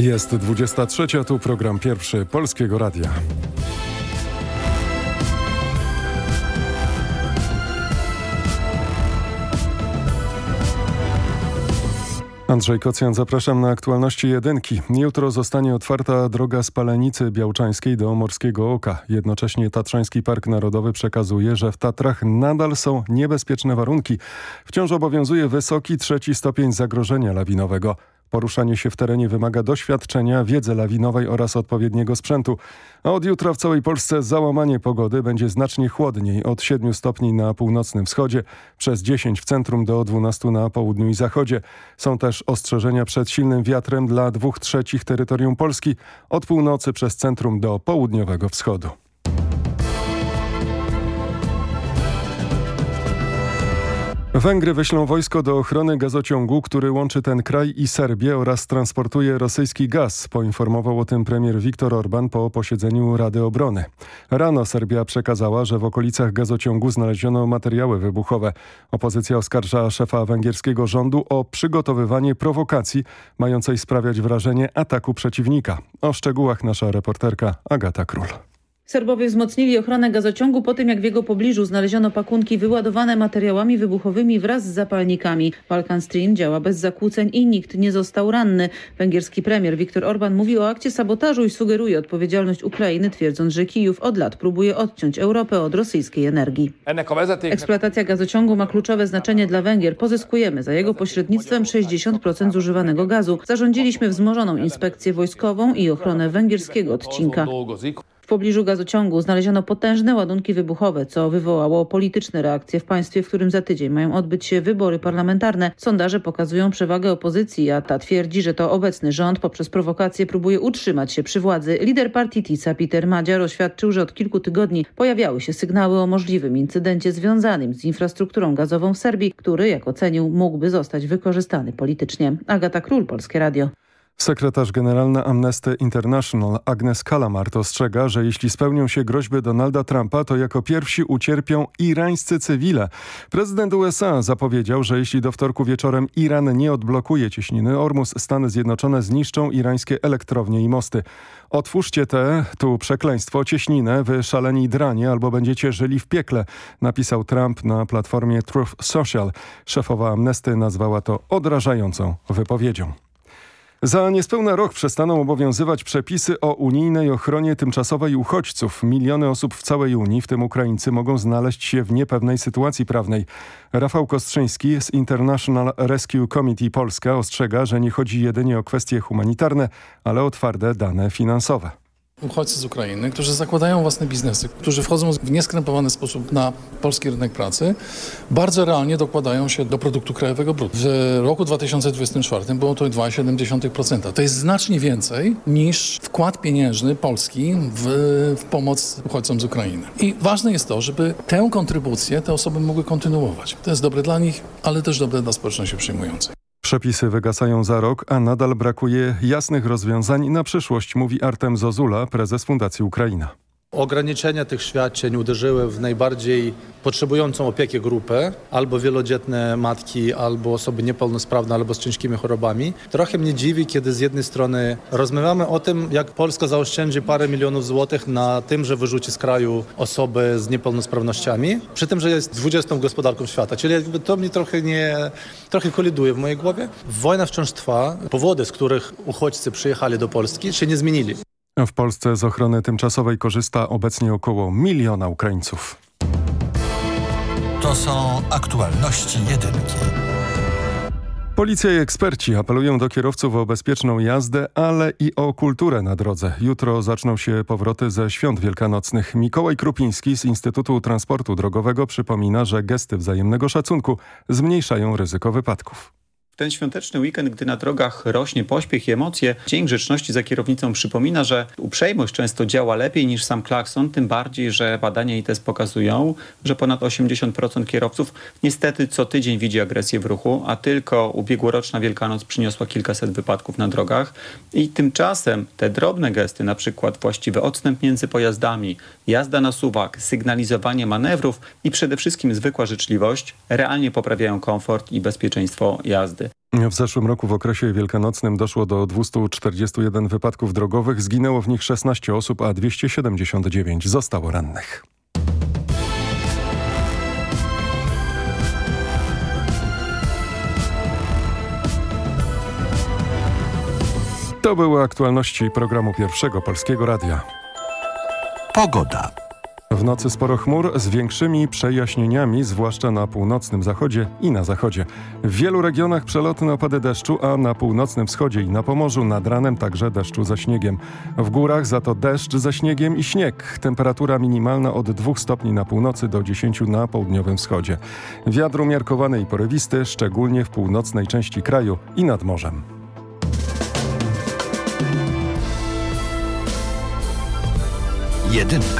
Jest 23, tu program pierwszy Polskiego Radia. Andrzej Kocjan, zapraszam na aktualności jedynki. Jutro zostanie otwarta droga z Palenicy Białczańskiej do Morskiego Oka. Jednocześnie Tatrzański Park Narodowy przekazuje, że w Tatrach nadal są niebezpieczne warunki. Wciąż obowiązuje wysoki trzeci stopień zagrożenia lawinowego. Poruszanie się w terenie wymaga doświadczenia, wiedzy lawinowej oraz odpowiedniego sprzętu. A od jutra w całej Polsce załamanie pogody będzie znacznie chłodniej od 7 stopni na północnym wschodzie, przez 10 w centrum do 12 na południu i zachodzie. Są też ostrzeżenia przed silnym wiatrem dla dwóch trzecich terytorium Polski, od północy przez centrum do południowego wschodu. Węgry wyślą wojsko do ochrony gazociągu, który łączy ten kraj i Serbię oraz transportuje rosyjski gaz, poinformował o tym premier Viktor Orban po posiedzeniu Rady Obrony. Rano Serbia przekazała, że w okolicach gazociągu znaleziono materiały wybuchowe. Opozycja oskarża szefa węgierskiego rządu o przygotowywanie prowokacji mającej sprawiać wrażenie ataku przeciwnika. O szczegółach nasza reporterka Agata Król. Serbowie wzmocnili ochronę gazociągu po tym, jak w jego pobliżu znaleziono pakunki wyładowane materiałami wybuchowymi wraz z zapalnikami. Balkan Stream działa bez zakłóceń i nikt nie został ranny. Węgierski premier Viktor Orban mówi o akcie sabotażu i sugeruje odpowiedzialność Ukrainy, twierdząc, że Kijów od lat próbuje odciąć Europę od rosyjskiej energii. Eksploatacja gazociągu ma kluczowe znaczenie dla Węgier. Pozyskujemy za jego pośrednictwem 60% zużywanego gazu. Zarządziliśmy wzmożoną inspekcję wojskową i ochronę węgierskiego odcinka. Pobliżu gazociągu znaleziono potężne ładunki wybuchowe, co wywołało polityczne reakcje w państwie, w którym za tydzień mają odbyć się wybory parlamentarne. Sondaże pokazują przewagę opozycji, a ta twierdzi, że to obecny rząd poprzez prowokacje próbuje utrzymać się przy władzy. Lider partii TISA Peter Madziar oświadczył, że od kilku tygodni pojawiały się sygnały o możliwym incydencie związanym z infrastrukturą gazową w Serbii, który, jak ocenił, mógłby zostać wykorzystany politycznie. Agata Król, Polskie Radio. Sekretarz generalna Amnesty International Agnes Kalamart ostrzega, że jeśli spełnią się groźby Donalda Trumpa, to jako pierwsi ucierpią irańscy cywile. Prezydent USA zapowiedział, że jeśli do wtorku wieczorem Iran nie odblokuje cieśniny Ormus, Stany Zjednoczone zniszczą irańskie elektrownie i mosty. Otwórzcie te, tu przekleństwo, cieśninę, wy szaleni dranie, albo będziecie żyli w piekle, napisał Trump na platformie Truth Social. Szefowa Amnesty nazwała to odrażającą wypowiedzią. Za niespełna rok przestaną obowiązywać przepisy o unijnej ochronie tymczasowej uchodźców. Miliony osób w całej Unii, w tym Ukraińcy, mogą znaleźć się w niepewnej sytuacji prawnej. Rafał Kostrzyński z International Rescue Committee Polska ostrzega, że nie chodzi jedynie o kwestie humanitarne, ale o twarde dane finansowe uchodźcy z Ukrainy, którzy zakładają własne biznesy, którzy wchodzą w nieskrępowany sposób na polski rynek pracy, bardzo realnie dokładają się do produktu krajowego brutto. W roku 2024 było to 2,7%. To jest znacznie więcej niż wkład pieniężny Polski w, w pomoc uchodźcom z Ukrainy. I ważne jest to, żeby tę kontrybucję te osoby mogły kontynuować. To jest dobre dla nich, ale też dobre dla społeczności przyjmującej. Przepisy wygasają za rok, a nadal brakuje jasnych rozwiązań na przyszłość, mówi Artem Zozula, prezes Fundacji Ukraina. Ograniczenia tych świadczeń uderzyły w najbardziej potrzebującą opieki grupę, albo wielodzietne matki, albo osoby niepełnosprawne, albo z ciężkimi chorobami. Trochę mnie dziwi, kiedy z jednej strony rozmawiamy o tym, jak Polska zaoszczędzi parę milionów złotych na tym, że wyrzuci z kraju osoby z niepełnosprawnościami, przy tym, że jest 20 gospodarką świata. Czyli jakby to mnie trochę nie, trochę koliduje w mojej głowie. Wojna wciąż trwa. Powody, z których uchodźcy przyjechali do Polski się nie zmienili. W Polsce z ochrony tymczasowej korzysta obecnie około miliona Ukraińców. To są aktualności jedynki. Policja i eksperci apelują do kierowców o bezpieczną jazdę, ale i o kulturę na drodze. Jutro zaczną się powroty ze świąt wielkanocnych. Mikołaj Krupiński z Instytutu Transportu Drogowego przypomina, że gesty wzajemnego szacunku zmniejszają ryzyko wypadków ten świąteczny weekend, gdy na drogach rośnie pośpiech i emocje, Dzień Grzeczności za kierownicą przypomina, że uprzejmość często działa lepiej niż sam klakson, tym bardziej, że badania i test pokazują, że ponad 80% kierowców niestety co tydzień widzi agresję w ruchu, a tylko ubiegłoroczna Wielkanoc przyniosła kilkaset wypadków na drogach. I tymczasem te drobne gesty, na przykład właściwy odstęp między pojazdami, jazda na suwak, sygnalizowanie manewrów i przede wszystkim zwykła życzliwość realnie poprawiają komfort i bezpieczeństwo jazdy. W zeszłym roku w okresie wielkanocnym doszło do 241 wypadków drogowych. Zginęło w nich 16 osób, a 279 zostało rannych. To były aktualności programu Pierwszego Polskiego Radia. Pogoda. W nocy sporo chmur z większymi przejaśnieniami, zwłaszcza na północnym zachodzie i na zachodzie. W wielu regionach przelotne opady deszczu, a na północnym wschodzie i na Pomorzu nad ranem także deszczu ze śniegiem. W górach za to deszcz ze śniegiem i śnieg. Temperatura minimalna od 2 stopni na północy do 10 na południowym wschodzie. Wiatr umiarkowany i porywisty, szczególnie w północnej części kraju i nad morzem. Jedynka.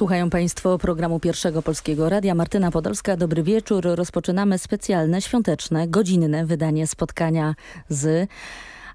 Słuchają Państwo programu Pierwszego Polskiego Radia. Martyna Podolska, dobry wieczór. Rozpoczynamy specjalne, świąteczne, godzinne wydanie spotkania z...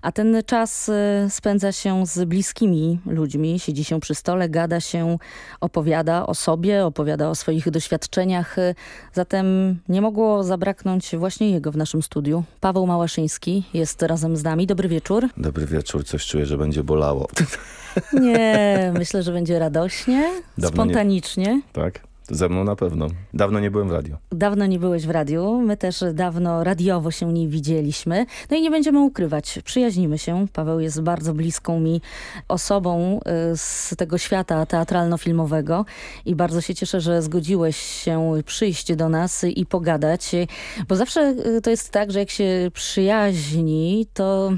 A ten czas y, spędza się z bliskimi ludźmi, siedzi się przy stole, gada się, opowiada o sobie, opowiada o swoich doświadczeniach. Y, Zatem nie mogło zabraknąć właśnie jego w naszym studiu. Paweł Małaszyński jest razem z nami. Dobry wieczór. Dobry wieczór, coś czuję, że będzie bolało. Nie, myślę, że będzie radośnie, Dawno spontanicznie. Tak? Ze mną na pewno. Dawno nie byłem w radiu. Dawno nie byłeś w radiu, my też dawno radiowo się nie widzieliśmy. No i nie będziemy ukrywać, przyjaźnimy się. Paweł jest bardzo bliską mi osobą y, z tego świata teatralno-filmowego i bardzo się cieszę, że zgodziłeś się przyjść do nas i pogadać, bo zawsze y, to jest tak, że jak się przyjaźni, to,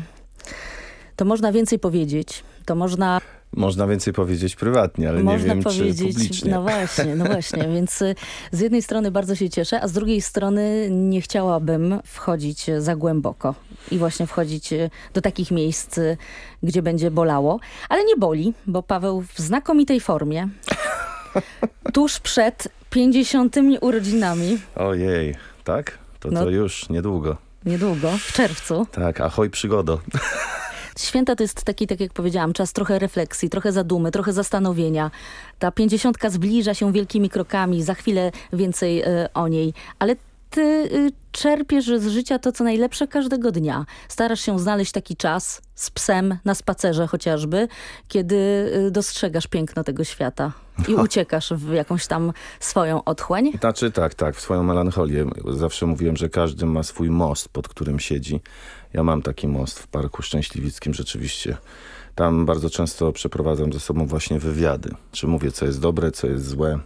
to można więcej powiedzieć. To można Można więcej powiedzieć prywatnie, ale Można nie wiem, powiedzieć, czy publicznie. No właśnie, no właśnie, więc y, z jednej strony bardzo się cieszę, a z drugiej strony nie chciałabym wchodzić za głęboko i właśnie wchodzić y, do takich miejsc, y, gdzie będzie bolało, ale nie boli, bo Paweł w znakomitej formie, tuż przed 50 urodzinami, Ojej, tak? To, No. to już niedługo. niedługo, w czerwcu. Tak, ahoj przygodo. Święta to jest taki, tak jak powiedziałam, czas trochę refleksji, trochę zadumy, trochę zastanowienia. Ta pięćdziesiątka zbliża się wielkimi krokami, za chwilę więcej y, o niej, ale ty y, czerpiesz z życia to, co najlepsze każdego dnia. Starasz się znaleźć taki czas z psem na spacerze chociażby, kiedy y, dostrzegasz piękno tego świata i uciekasz w jakąś tam swoją otchłań. Znaczy tak, tak, w swoją melancholię. Zawsze mówiłem, że każdy ma swój most, pod którym siedzi. Ja mam taki most w Parku Szczęśliwickim rzeczywiście. Tam bardzo często przeprowadzam ze sobą właśnie wywiady. Czy mówię, co jest dobre, co jest złe.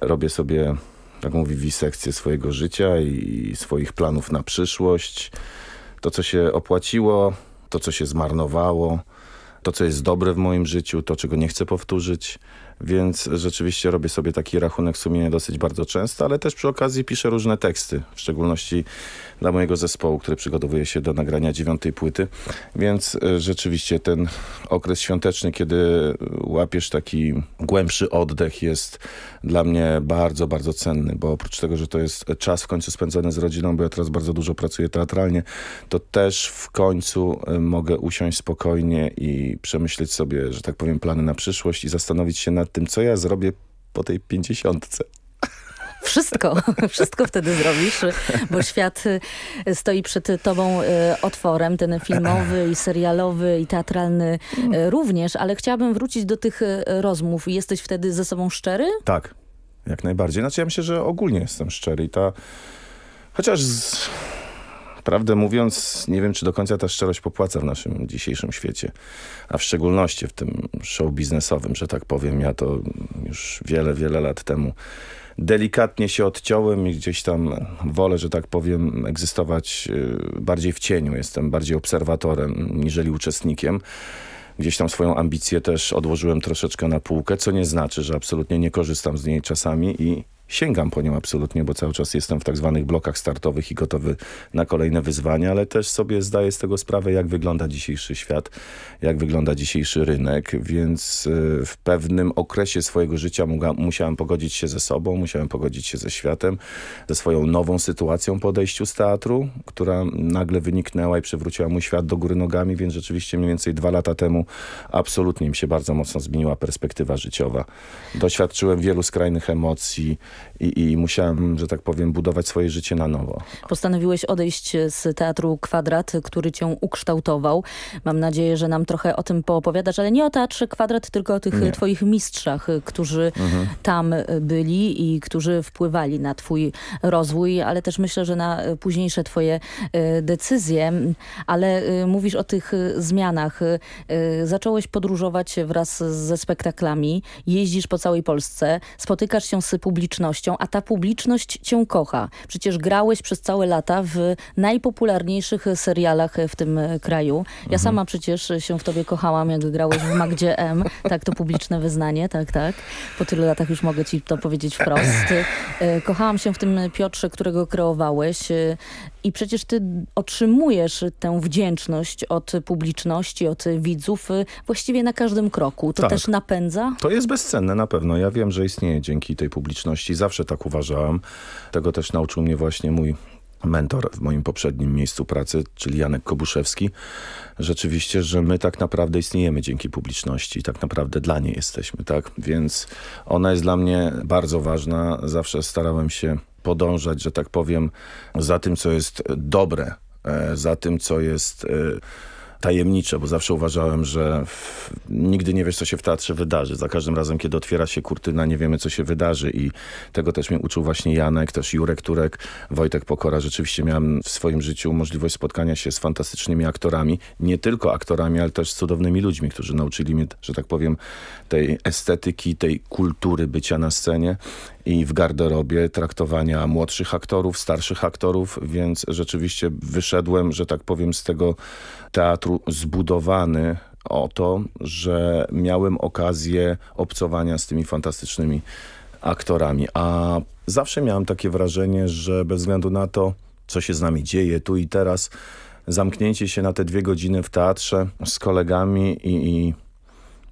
Robię sobie, tak mówi, wisekcję swojego życia i swoich planów na przyszłość. To, co się opłaciło, to, co się zmarnowało, to, co jest dobre w moim życiu, to, czego nie chcę powtórzyć. Więc rzeczywiście robię sobie taki rachunek sumienia dosyć bardzo często, ale też przy okazji piszę różne teksty, w szczególności dla mojego zespołu, który przygotowuje się do nagrania dziewiątej płyty. Więc e, rzeczywiście ten okres świąteczny, kiedy łapiesz taki głębszy oddech jest dla mnie bardzo, bardzo cenny, bo oprócz tego, że to jest czas w końcu spędzony z rodziną, bo ja teraz bardzo dużo pracuję teatralnie, to też w końcu e, mogę usiąść spokojnie i przemyśleć sobie, że tak powiem, plany na przyszłość i zastanowić się nad tym, co ja zrobię po tej pięćdziesiątce. Wszystko, wszystko wtedy zrobisz, bo świat y, stoi przed tobą y, otworem, ten filmowy i serialowy i teatralny y, również, ale chciałabym wrócić do tych rozmów. Jesteś wtedy ze sobą szczery? Tak, jak najbardziej. Znaczy ja myślę, że ogólnie jestem szczery i ta... Chociaż... Z... Prawdę mówiąc, nie wiem, czy do końca ta szczerość popłaca w naszym dzisiejszym świecie, a w szczególności w tym show biznesowym, że tak powiem. Ja to już wiele, wiele lat temu delikatnie się odciąłem i gdzieś tam wolę, że tak powiem, egzystować y, bardziej w cieniu. Jestem bardziej obserwatorem niżeli uczestnikiem. Gdzieś tam swoją ambicję też odłożyłem troszeczkę na półkę, co nie znaczy, że absolutnie nie korzystam z niej czasami i sięgam po nią absolutnie, bo cały czas jestem w tak zwanych blokach startowych i gotowy na kolejne wyzwania, ale też sobie zdaję z tego sprawę, jak wygląda dzisiejszy świat, jak wygląda dzisiejszy rynek, więc y, w pewnym okresie swojego życia musiałem pogodzić się ze sobą, musiałem pogodzić się ze światem, ze swoją nową sytuacją po odejściu z teatru, która nagle wyniknęła i przewróciła mój świat do góry nogami, więc rzeczywiście mniej więcej dwa lata temu absolutnie mi się bardzo mocno zmieniła perspektywa życiowa. Doświadczyłem wielu skrajnych emocji, i, i musiałem, że tak powiem, budować swoje życie na nowo. Postanowiłeś odejść z Teatru Kwadrat, który cię ukształtował. Mam nadzieję, że nam trochę o tym poopowiadasz, ale nie o Teatrze Kwadrat, tylko o tych nie. twoich mistrzach, którzy mhm. tam byli i którzy wpływali na twój rozwój, ale też myślę, że na późniejsze twoje e, decyzje. Ale e, mówisz o tych zmianach. E, zacząłeś podróżować wraz ze spektaklami, jeździsz po całej Polsce, spotykasz się z publicznością, publicznością, a ta publiczność cię kocha. Przecież grałeś przez całe lata w najpopularniejszych serialach w tym kraju. Ja mhm. sama przecież się w tobie kochałam, jak grałeś w Magdzie M. Tak, to publiczne wyznanie, tak, tak. Po tylu latach już mogę ci to powiedzieć wprost. E, kochałam się w tym Piotrze, którego kreowałeś e, i przecież ty otrzymujesz tę wdzięczność od publiczności, od widzów e, właściwie na każdym kroku. To tak. też napędza? To jest bezcenne na pewno. Ja wiem, że istnieje dzięki tej publiczności zawsze tak uważałem. Tego też nauczył mnie właśnie mój mentor w moim poprzednim miejscu pracy, czyli Janek Kobuszewski. Rzeczywiście, że my tak naprawdę istniejemy dzięki publiczności, tak naprawdę dla niej jesteśmy, tak? Więc ona jest dla mnie bardzo ważna. Zawsze starałem się podążać, że tak powiem, za tym, co jest dobre, e, za tym, co jest e, tajemnicze, bo zawsze uważałem, że w, nigdy nie wiesz, co się w teatrze wydarzy. Za każdym razem, kiedy otwiera się kurtyna, nie wiemy, co się wydarzy i tego też mnie uczył właśnie Janek, też Jurek Turek, Wojtek Pokora. Rzeczywiście miałem w swoim życiu możliwość spotkania się z fantastycznymi aktorami, nie tylko aktorami, ale też z cudownymi ludźmi, którzy nauczyli mnie, że tak powiem, tej estetyki, tej kultury bycia na scenie i w garderobie traktowania młodszych aktorów, starszych aktorów, więc rzeczywiście wyszedłem, że tak powiem, z tego teatru zbudowany o to, że miałem okazję obcowania z tymi fantastycznymi aktorami, a zawsze miałem takie wrażenie, że bez względu na to, co się z nami dzieje tu i teraz, zamknięcie się na te dwie godziny w teatrze z kolegami i, i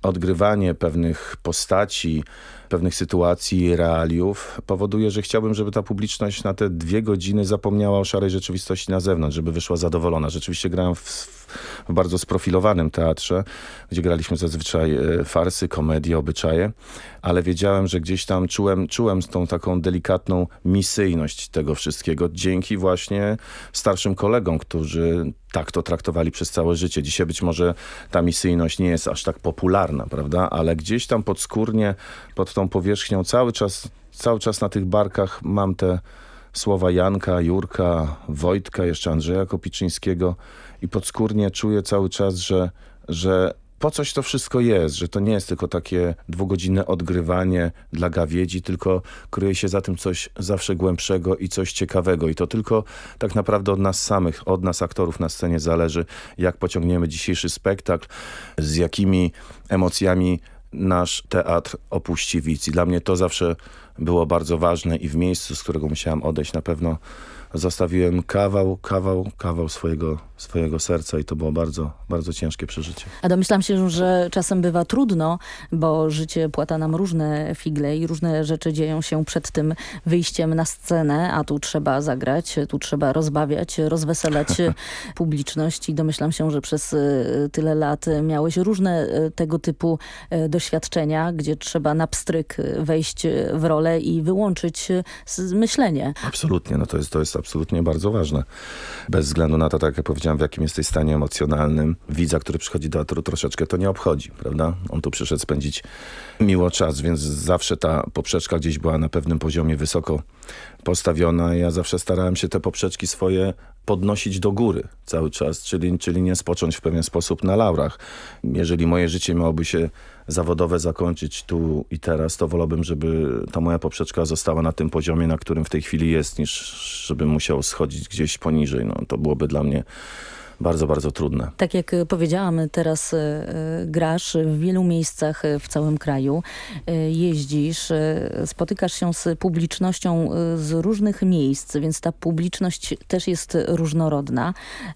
odgrywanie pewnych postaci, pewnych sytuacji realiów powoduje, że chciałbym, żeby ta publiczność na te dwie godziny zapomniała o szarej rzeczywistości na zewnątrz, żeby wyszła zadowolona. Rzeczywiście grałem w, w bardzo sprofilowanym teatrze, gdzie graliśmy zazwyczaj e, farsy, komedie, obyczaje, ale wiedziałem, że gdzieś tam czułem, czułem tą taką delikatną misyjność tego wszystkiego dzięki właśnie starszym kolegom, którzy tak to traktowali przez całe życie. Dzisiaj być może ta misyjność nie jest aż tak popularna, prawda? Ale gdzieś tam podskórnie, pod tą powierzchnią cały czas, cały czas na tych barkach mam te słowa Janka, Jurka, Wojtka, jeszcze Andrzeja Kopiczyńskiego i podskórnie czuję cały czas, że, że po coś to wszystko jest, że to nie jest tylko takie dwugodzinne odgrywanie dla gawiedzi, tylko kryje się za tym coś zawsze głębszego i coś ciekawego. I to tylko tak naprawdę od nas samych, od nas aktorów na scenie zależy, jak pociągniemy dzisiejszy spektakl, z jakimi emocjami nasz teatr opuści widz. I dla mnie to zawsze było bardzo ważne i w miejscu, z którego musiałam odejść na pewno zostawiłem kawał, kawał, kawał swojego, swojego serca i to było bardzo, bardzo ciężkie przeżycie. A domyślam się, że czasem bywa trudno, bo życie płata nam różne figle i różne rzeczy dzieją się przed tym wyjściem na scenę, a tu trzeba zagrać, tu trzeba rozbawiać, rozweselać publiczność i domyślam się, że przez e, tyle lat miałeś różne e, tego typu e, doświadczenia, gdzie trzeba na pstryk wejść w rolę i wyłączyć myślenie. Absolutnie, no to jest, to jest absolutnie bardzo ważne. Bez względu na to, tak jak powiedziałem, w jakim jesteś stanie emocjonalnym, widza, który przychodzi do teatru, troszeczkę to nie obchodzi, prawda? On tu przyszedł spędzić miło czas, więc zawsze ta poprzeczka gdzieś była na pewnym poziomie wysoko postawiona. Ja zawsze starałem się te poprzeczki swoje podnosić do góry cały czas, czyli, czyli nie spocząć w pewien sposób na laurach. Jeżeli moje życie miałoby się zawodowe zakończyć tu i teraz, to wolałbym, żeby ta moja poprzeczka została na tym poziomie, na którym w tej chwili jest, niż żeby musiał schodzić gdzieś poniżej. No, to byłoby dla mnie bardzo, bardzo trudne. Tak jak e, powiedziałam, teraz e, e, grasz w wielu miejscach w całym kraju. Jeździsz, spotykasz się z publicznością z różnych miejsc, więc ta publiczność też jest różnorodna.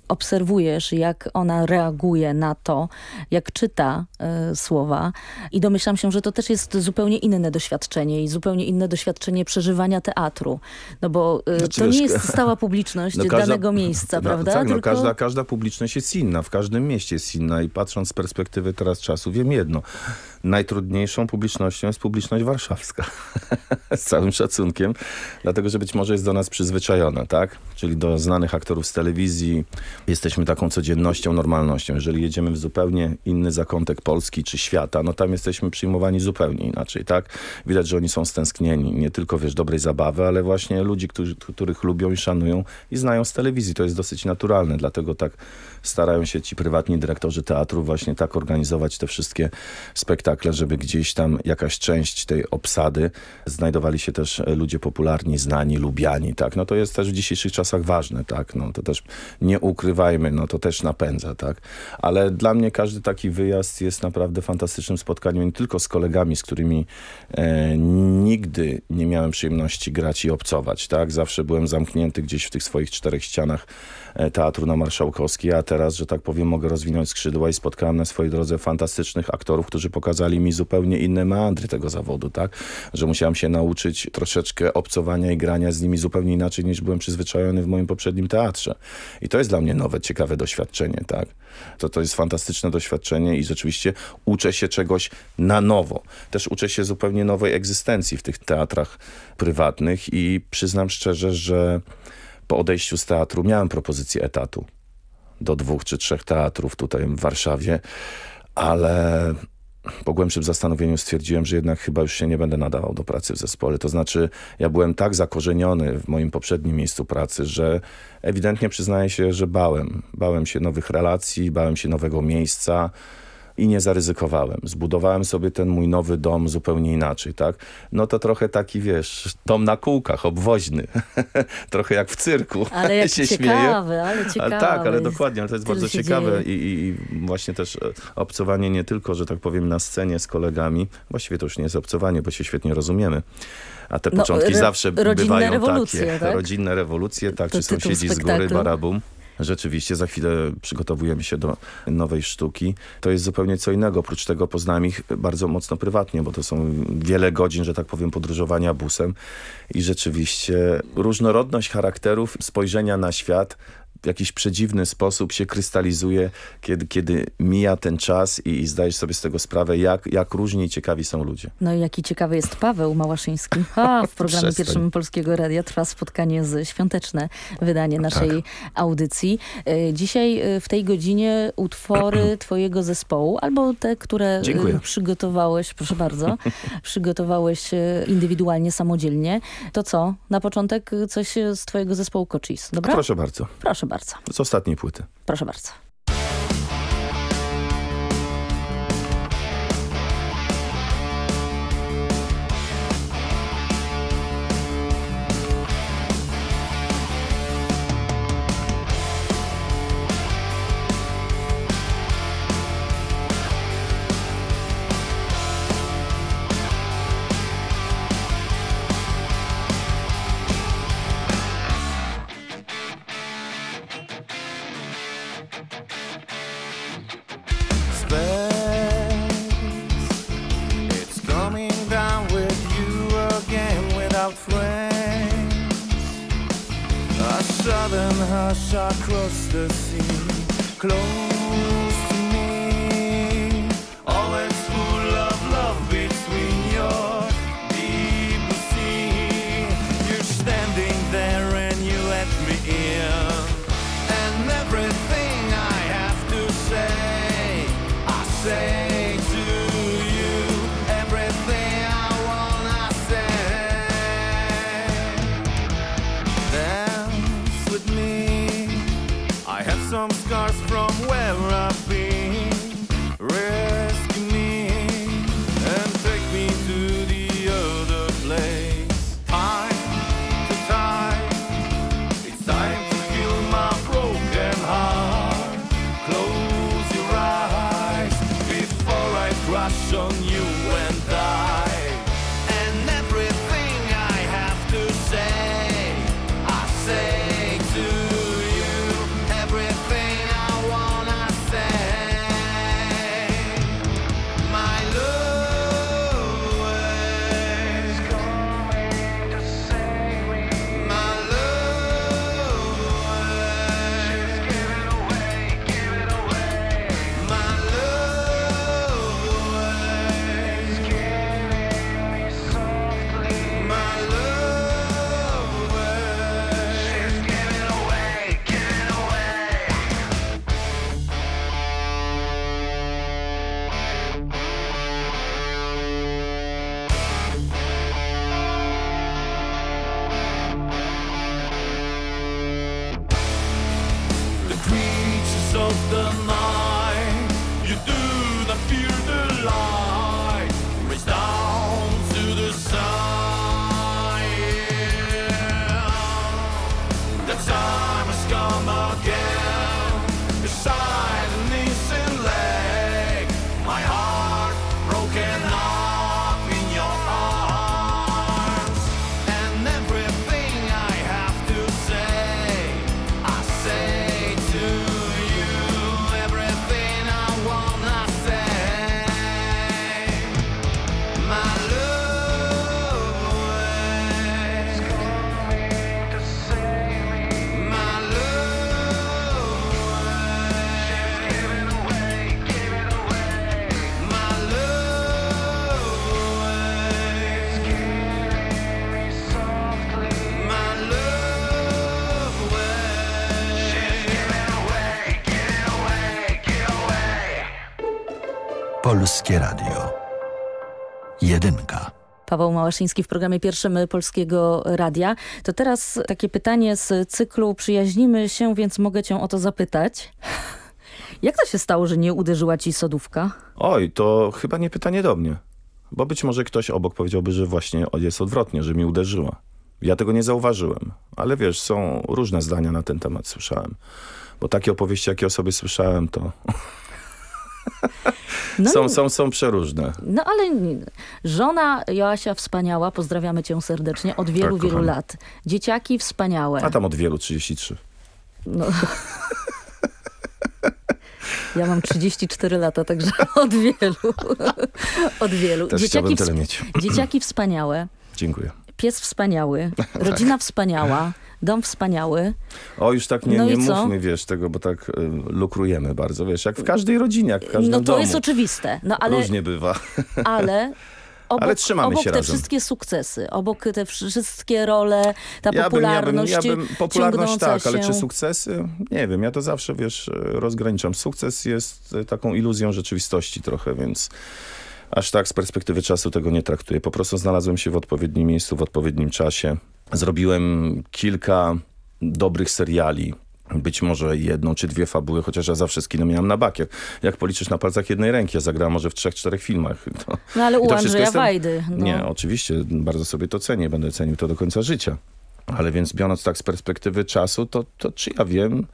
Obserwujesz, jak ona reaguje na to, jak czyta słowa i domyślam się, że to też jest zupełnie inne doświadczenie i zupełnie inne doświadczenie przeżywania teatru. No bo znaczy, to nie jest stała publiczność no, każda, danego miejsca, no, prawda? Tak, no, Tylko... każda, każda publiczność jest inna, w każdym mieście jest inna i patrząc z perspektywy teraz czasu wiem jedno. Najtrudniejszą publicznością jest publiczność warszawska. z całym szacunkiem, dlatego że być może jest do nas przyzwyczajona, tak? Czyli do znanych aktorów z telewizji. Jesteśmy taką codziennością, normalnością. Jeżeli jedziemy w zupełnie inny zakątek Polski czy świata, no tam jesteśmy przyjmowani zupełnie inaczej, tak? Widać, że oni są stęsknieni. Nie tylko, wiesz, dobrej zabawy, ale właśnie ludzi, którzy, których lubią i szanują i znają z telewizji. To jest dosyć naturalne, dlatego tak starają się ci prywatni dyrektorzy teatru właśnie tak organizować te wszystkie spektakle, żeby gdzieś tam jakaś część tej obsady znajdowali się też ludzie popularni, znani, lubiani, tak? No to jest też w dzisiejszych czasach ważne, tak? No to też nie ukrywajmy, no to też napędza, tak? Ale dla mnie każdy taki wyjazd jest naprawdę fantastycznym spotkaniem, nie tylko z kolegami, z którymi e, nigdy nie miałem przyjemności grać i obcować, tak? Zawsze byłem zamknięty gdzieś w tych swoich czterech ścianach e, Teatru na Marszałkowskiej, a teraz, że tak powiem, mogę rozwinąć skrzydła i spotkałem na swojej drodze fantastycznych aktorów, którzy pokazali mi zupełnie inne meandry tego zawodu, tak? Że musiałem się nauczyć troszeczkę obcowania i grania z nimi zupełnie inaczej niż byłem przyzwyczajony w moim poprzednim teatrze. I to jest dla mnie nowe, ciekawe doświadczenie, tak? To, to jest fantastyczne doświadczenie i rzeczywiście uczę się czegoś na nowo. Też uczę się zupełnie nowej egzystencji w tych teatrach prywatnych i przyznam szczerze, że po odejściu z teatru miałem propozycję etatu do dwóch czy trzech teatrów tutaj w Warszawie, ale po głębszym zastanowieniu stwierdziłem, że jednak chyba już się nie będę nadawał do pracy w zespole. To znaczy ja byłem tak zakorzeniony w moim poprzednim miejscu pracy, że ewidentnie przyznaję się, że bałem. Bałem się nowych relacji, bałem się nowego miejsca, i nie zaryzykowałem. Zbudowałem sobie ten mój nowy dom zupełnie inaczej, tak? No to trochę taki, wiesz, dom na kółkach, obwoźny. trochę jak w cyrku. Ale jak się ciekawy, śmieje. ale ciekawe. tak, ale dokładnie, ale to jest bardzo ciekawe I, i, właśnie też e, obcowanie nie tylko, że tak powiem, na scenie z kolegami. Właściwie to już nie jest obcowanie, bo się świetnie rozumiemy. A te no, początki zawsze bywają takie. Tak? Rodzinne rewolucje, tak, to czy sąsiedzi z góry, barabum. Rzeczywiście, za chwilę przygotowujemy się do nowej sztuki. To jest zupełnie co innego. Oprócz tego poznałem ich bardzo mocno prywatnie, bo to są wiele godzin, że tak powiem, podróżowania busem i rzeczywiście różnorodność charakterów, spojrzenia na świat w jakiś przedziwny sposób się krystalizuje, kiedy, kiedy mija ten czas i, i zdajesz sobie z tego sprawę, jak, jak różni i ciekawi są ludzie. No i jaki ciekawy jest Paweł Małaszyński. A, w programie pierwszym Polskiego Radia trwa spotkanie z świąteczne wydanie tak. naszej tak. audycji. E, dzisiaj e, w tej godzinie utwory twojego zespołu, albo te, które e, Dziękuję. przygotowałeś, proszę bardzo, przygotowałeś indywidualnie, samodzielnie. To co? Na początek coś z twojego zespołu Cochise, dobra? Proszę bardzo. Proszę bardzo. Z ostatniej płyty. Proszę bardzo. Polskie Radio. Jedynka. Paweł Małaszyński w programie pierwszym Polskiego Radia. To teraz takie pytanie z cyklu Przyjaźnimy się, więc mogę cię o to zapytać. Jak to się stało, że nie uderzyła ci sodówka? Oj, to chyba nie pytanie do mnie. Bo być może ktoś obok powiedziałby, że właśnie jest odwrotnie, że mi uderzyła. Ja tego nie zauważyłem. Ale wiesz, są różne zdania na ten temat, słyszałem. Bo takie opowieści, jakie o sobie słyszałem, to No, są, są, są przeróżne. no ale żona Joasia wspaniała, pozdrawiamy cię serdecznie, od wielu, Tak, wielu kochana. lat. Dzieciaki wspaniałe. A tam od wielu 33. No. Ja mam 34 lata, także od wielu. Od wielu. Też chciałbym tyle mieć. Dzieciaki wspaniałe, Dziękuję. pies wspaniały, rodzina wspaniała, dom wspaniały. O, już tak nie, No nie mówmy, wiesz, tego, bo tak y, lukrujemy bardzo, wiesz, jak w każdej rodzinie, jak w każdym No to domu. jest oczywiste. No ale, Różnie bywa. ale obok, Ale trzymamy obok się te razem. wszystkie sukcesy, obok te wszystkie role, ta Ja bym, ja bym, popularność, ja bym, popularność tak, się... ale czy sukcesy? Nie wiem, ja to zawsze, wiesz, rozgraniczam. Sukces jest y, taką iluzją rzeczywistości trochę, więc aż tak z perspektywy czasu tego nie traktuję. Po prostu znalazłem się w odpowiednim miejscu, w odpowiednim czasie. Zrobiłem kilka dobrych seriali. Być może jedną czy dwie fabuły, chociaż ja zawsze z kinem miałem na bakier. Jak policzysz na palcach jednej ręki, ja zagrałem może w trzech, czterech filmach. To, No ale u Andrzeja Wajdy. No. Nie, oczywiście, bardzo sobie to cenię, będę cenił to do końca życia. Ale więc biorąc tak z perspektywy czasu, to, to czy ja wiem,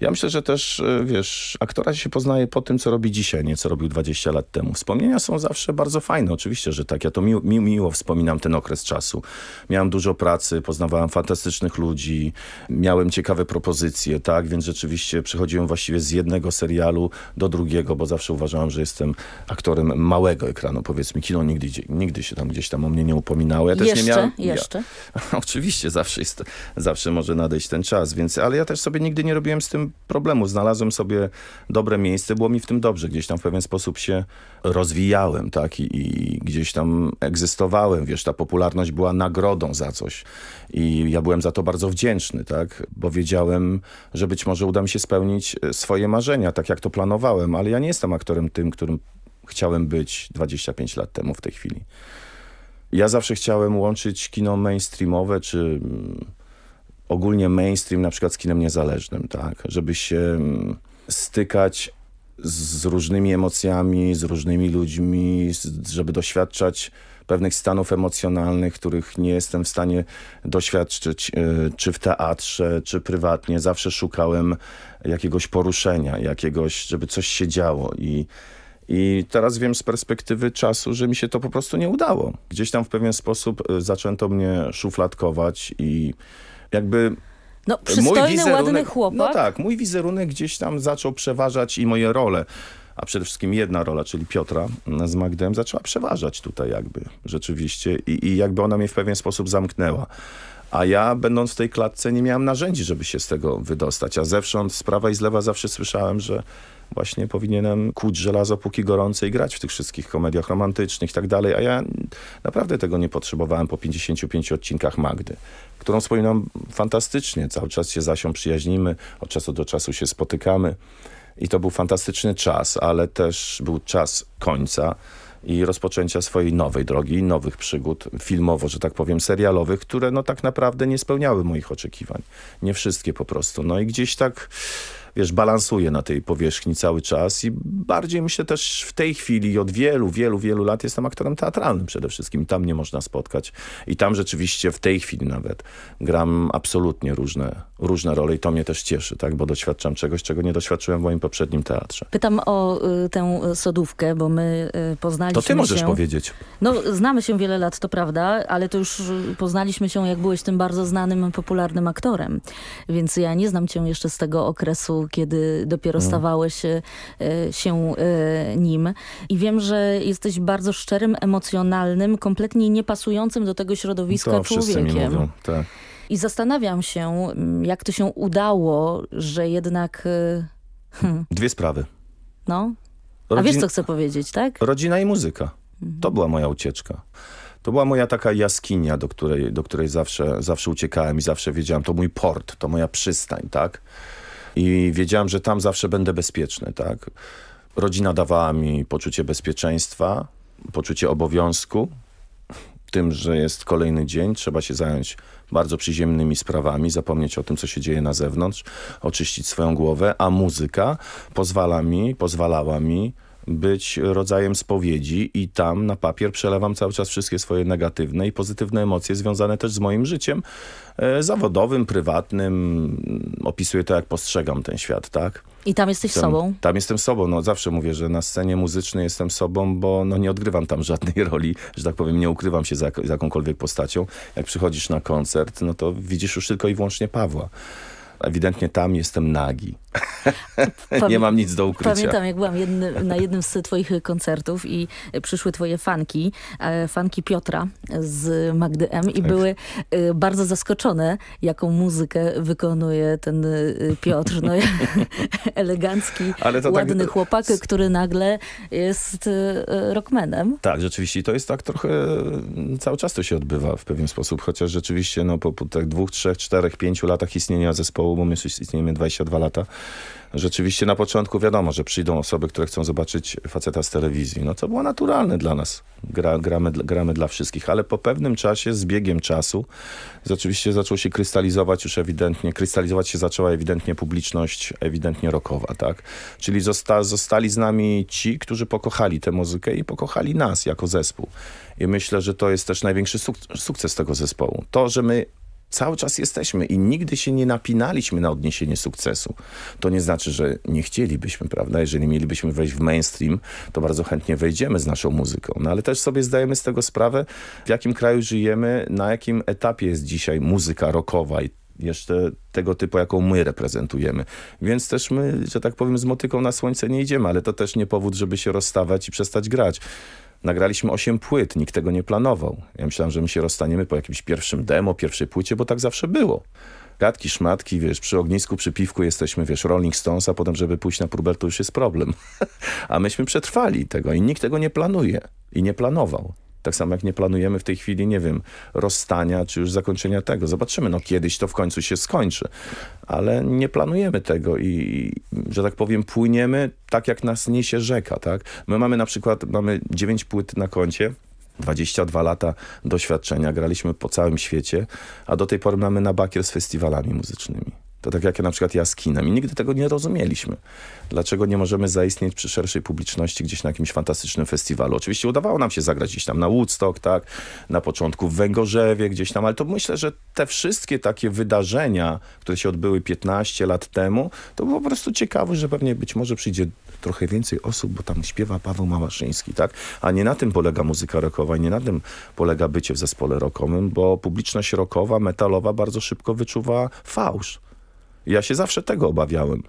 Ja myślę, że też, e, wiesz, aktora się poznaje po tym, co robi dzisiaj, nie co robił 20 lat temu. Wspomnienia są zawsze bardzo fajne, oczywiście, że tak. Ja to mi, mi, miło wspominam ten okres czasu. Miałem dużo pracy, poznawałem fantastycznych ludzi, miałem ciekawe propozycje, tak, więc rzeczywiście przechodziłem właściwie z jednego serialu do drugiego, bo zawsze uważałem, że jestem aktorem małego ekranu, powiedzmy. Kino nigdy, nigdy się tam gdzieś tam o mnie nie upominało. Ja też jeszcze, nie miałem... jeszcze. Ja, oczywiście, zawsze, jest, zawsze może nadejść ten czas, więc, ale ja też sobie nigdy nie robiłem z tym problemu. Znalazłem sobie dobre miejsce, było mi w tym dobrze. Gdzieś tam w pewien sposób się rozwijałem, tak, i, i gdzieś tam egzystowałem, wiesz, ta popularność była nagrodą za coś i ja byłem za to bardzo wdzięczny, tak, bo wiedziałem, że być może uda mi się spełnić e, swoje marzenia, tak jak to planowałem, ale ja nie jestem aktorem tym, którym chciałem być 25 lat temu w tej chwili. Ja zawsze chciałem łączyć kino mainstreamowe, czy mm, ogólnie mainstream na przykład z kinem niezależnym, tak? Żeby się mm, stykać z różnymi emocjami, z różnymi ludźmi, żeby doświadczać pewnych stanów emocjonalnych, których nie jestem w stanie doświadczyć, e, czy w teatrze, czy prywatnie. Zawsze szukałem jakiegoś poruszenia, jakiegoś, żeby coś się działo i i teraz wiem z perspektywy czasu, że mi się to po prostu nie udało. Gdzieś tam w pewien sposób e, zaczęto mnie szufladkować i jakby No, przystojny, ładny chłopak. No tak, mój wizerunek gdzieś tam zaczął przeważać i moje role, a przede wszystkim jedna rola, czyli Piotra z Magdem, zaczęła przeważać tutaj jakby rzeczywiście i, i jakby ona mnie w pewien sposób zamknęła. A ja, będąc w tej klatce, nie miałem narzędzi, żeby się z tego wydostać. A zewsząd, z prawa i z lewa zawsze słyszałem, że właśnie powinienem kuć żelazo póki gorące i grać w tych wszystkich komediach romantycznych i tak dalej. A ja naprawdę tego nie potrzebowałem po 55 odcinkach Magdy, którą wspominam fantastycznie. Cały czas się z przyjaźnimy, od czasu do czasu się spotykamy. I to był fantastyczny czas, ale też był czas końca i rozpoczęcia swojej nowej drogi, nowych przygód, filmowo, że tak powiem, serialowych, które no tak naprawdę nie spełniały moich oczekiwań. Nie wszystkie po prostu. No i gdzieś tak, wiesz, balansuję na tej powierzchni cały czas i bardziej myślę też w tej chwili od wielu, wielu, wielu lat jestem aktorem teatralnym przede wszystkim. Tam nie można spotkać. I tam rzeczywiście w tej chwili nawet gram absolutnie różne, różne role i to mnie też cieszy, tak, bo doświadczam czegoś, czego nie doświadczyłem w moim poprzednim teatrze. Pytam o y, tę sodówkę, bo my y, poznaliśmy To ty możesz się... powiedzieć. No, znamy się wiele lat, to prawda, ale to już y, poznaliśmy się, jak byłeś tym bardzo znanym, popularnym aktorem. Więc ja nie znam cię jeszcze z tego okresu, kiedy dopiero Mm. stawałeś y, się y, nim. I wiem, że jesteś bardzo szczerym, emocjonalnym, kompletnie niepasującym do tego środowiska To wszyscy mi człowiekiem. mówią, tak. I zastanawiam się, mm, jak to się udało, że jednak... y, hmm, Dwie sprawy. No, a Rodzin- wiesz, co chcę powiedzieć, tak? Rodzina i muzyka. To była moja ucieczka. To była moja taka jaskinia, do której, do której zawsze, zawsze uciekałem i zawsze wiedziałem, to mój port, to moja przystań, tak? I wiedziałem, że tam zawsze będę bezpieczny, tak? Rodzina dawała mi poczucie bezpieczeństwa, poczucie obowiązku, tym, że jest kolejny dzień, trzeba się zająć bardzo przyziemnymi sprawami, zapomnieć o tym, co się dzieje na zewnątrz, oczyścić swoją głowę, a muzyka pozwala mi, pozwalała mi być rodzajem spowiedzi i tam na papier przelewam cały czas wszystkie swoje negatywne i pozytywne emocje związane też z moim życiem e, zawodowym, prywatnym. Opisuję to, jak postrzegam ten świat, tak? I tam jesteś Tam- sobą. Tam jestem sobą. No, zawsze mówię, że na scenie muzycznej jestem sobą, bo no, nie odgrywam tam żadnej roli, że tak powiem, nie ukrywam się za, za jakąkolwiek postacią. Jak przychodzisz na koncert, no to widzisz już tylko i wyłącznie Pawła. Ewidentnie tam jestem nagi. Nie mam nic do ukrycia. Pamiętam, jak byłam na jednym z twoich koncertów i przyszły twoje fanki, e, fanki Piotra z Magdy M i Tak. były e, bardzo zaskoczone, jaką muzykę wykonuje ten e, Piotr. No, elegancki, tak- ładny chłopak, który nagle jest rockmanem. Tak, rzeczywiście. To jest tak trochę, mm, cały czas to się odbywa w pewien sposób, chociaż rzeczywiście no, po, po tych dwóch, trzech, czterech, pięciu latach istnienia zespołu, bo my istniejemy 22 lata, rzeczywiście na początku wiadomo, że przyjdą osoby, które chcą zobaczyć faceta z telewizji. No to było naturalne dla nas. Gra, gramy, gramy dla wszystkich, ale po pewnym czasie, z biegiem czasu, rzeczywiście zaczął się krystalizować już ewidentnie, krystalizować się zaczęła ewidentnie publiczność, ewidentnie rockowa, tak? Czyli zosta, zostali z nami ci, którzy pokochali tę muzykę i pokochali nas jako zespół. I myślę, że to jest też największy suk sukces tego zespołu. To, że my Cały czas jesteśmy i nigdy się nie napinaliśmy na odniesienie sukcesu. To nie znaczy, że nie chcielibyśmy, prawda? Jeżeli mielibyśmy wejść w mainstream, to bardzo chętnie wejdziemy z naszą muzyką. No ale też sobie zdajemy z tego sprawę, w jakim kraju żyjemy, na jakim etapie jest dzisiaj muzyka rockowa i jeszcze tego typu, jaką my reprezentujemy. Więc też my, że tak powiem, z motyką na słońce nie idziemy, ale to też nie powód, żeby się rozstawać i przestać grać. Nagraliśmy 8 płyt, nikt tego nie planował. Ja myślałem, że my się rozstaniemy po jakimś pierwszym demo, pierwszej płycie, bo tak zawsze było. Gadki, szmatki, wiesz, przy ognisku, przy piwku jesteśmy, wiesz, Rolling Stones, a potem, żeby pójść na próbę, to już jest problem. a myśmy przetrwali tego i nikt tego nie planuje i nie planował. Tak samo jak nie planujemy w tej chwili, nie wiem, rozstania czy już zakończenia tego. Zobaczymy, no kiedyś to w końcu się skończy. Ale nie planujemy tego i, że tak powiem, płyniemy tak jak nas niesie rzeka, tak? My mamy na przykład, mamy 9 płyt na koncie, 22 lata doświadczenia, graliśmy po całym świecie, a do tej pory mamy na bakier z festiwalami muzycznymi. To tak jak na przykład ja z kinem i nigdy tego nie rozumieliśmy. Dlaczego nie możemy zaistnieć przy szerszej publiczności gdzieś na jakimś fantastycznym festiwalu? Oczywiście udawało nam się zagrać gdzieś tam na Woodstock, tak? Na początku w Węgorzewie gdzieś tam, ale to myślę, że te wszystkie takie wydarzenia, które się odbyły 15 lat temu, to było po prostu ciekawe, że pewnie być może przyjdzie trochę więcej osób, bo tam śpiewa Paweł Małaszyński, tak? A nie na tym polega muzyka rockowa nie na tym polega bycie w zespole rockowym, bo publiczność rockowa, metalowa bardzo szybko wyczuwa fałsz. Ja się zawsze tego obawiałem.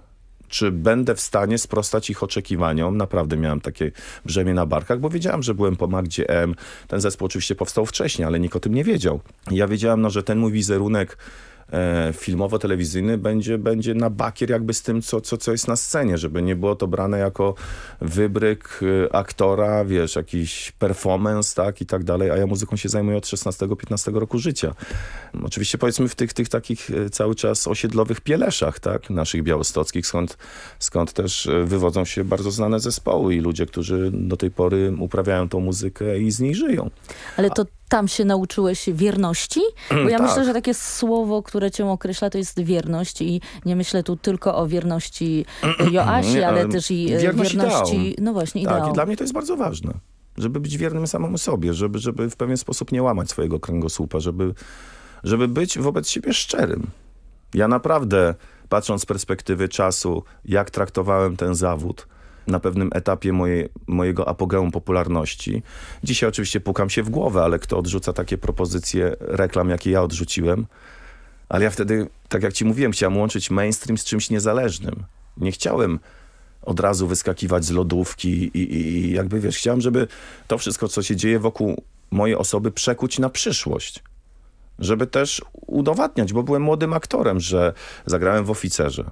Czy będę w stanie sprostać ich oczekiwaniom? Naprawdę miałem takie brzemię na barkach, bo wiedziałem, że byłem po Magdzie M. Ten zespół oczywiście powstał wcześniej, ale nikt o tym nie wiedział. Ja wiedziałem, no, że ten mój wizerunek filmowo-telewizyjny będzie, będzie na bakier jakby z tym, co, co, co jest na scenie, żeby nie było to brane jako wybryk e, aktora, wiesz, jakiś performance, tak, i tak dalej, a ja muzyką się zajmuję od 16-15 roku życia. Oczywiście powiedzmy w tych, tych takich e, cały czas osiedlowych pieleszach, tak, naszych białostockich, skąd, skąd też e, wywodzą się bardzo znane zespoły i ludzie, którzy do tej pory uprawiają tą muzykę i z niej żyją. Ale to tam się nauczyłeś wierności? Bo ja Tak. myślę, że takie słowo, które cię określa, to jest wierność i nie myślę tu tylko o wierności Joasi, Nie, ale ale też i e, wierność wierności, ideałom. no właśnie, Tak, i dla mnie to jest bardzo ważne. Żeby być wiernym samemu sobie, żeby, żeby w pewien sposób nie łamać swojego kręgosłupa, żeby, żeby być wobec siebie szczerym. Ja naprawdę, patrząc z perspektywy czasu, jak traktowałem ten zawód na pewnym etapie mojego apogeum popularności. Dzisiaj oczywiście pukam się w głowę, ale kto odrzuca takie propozycje reklam, jakie ja odrzuciłem? Ale ja wtedy, tak jak ci mówiłem, chciałem łączyć mainstream z czymś niezależnym. Nie chciałem od razu wyskakiwać z lodówki i, i, i jakby wiesz, chciałem, żeby to wszystko, co się dzieje wokół mojej osoby przekuć na przyszłość. Żeby też udowadniać, bo byłem młodym aktorem, że zagrałem w oficerze.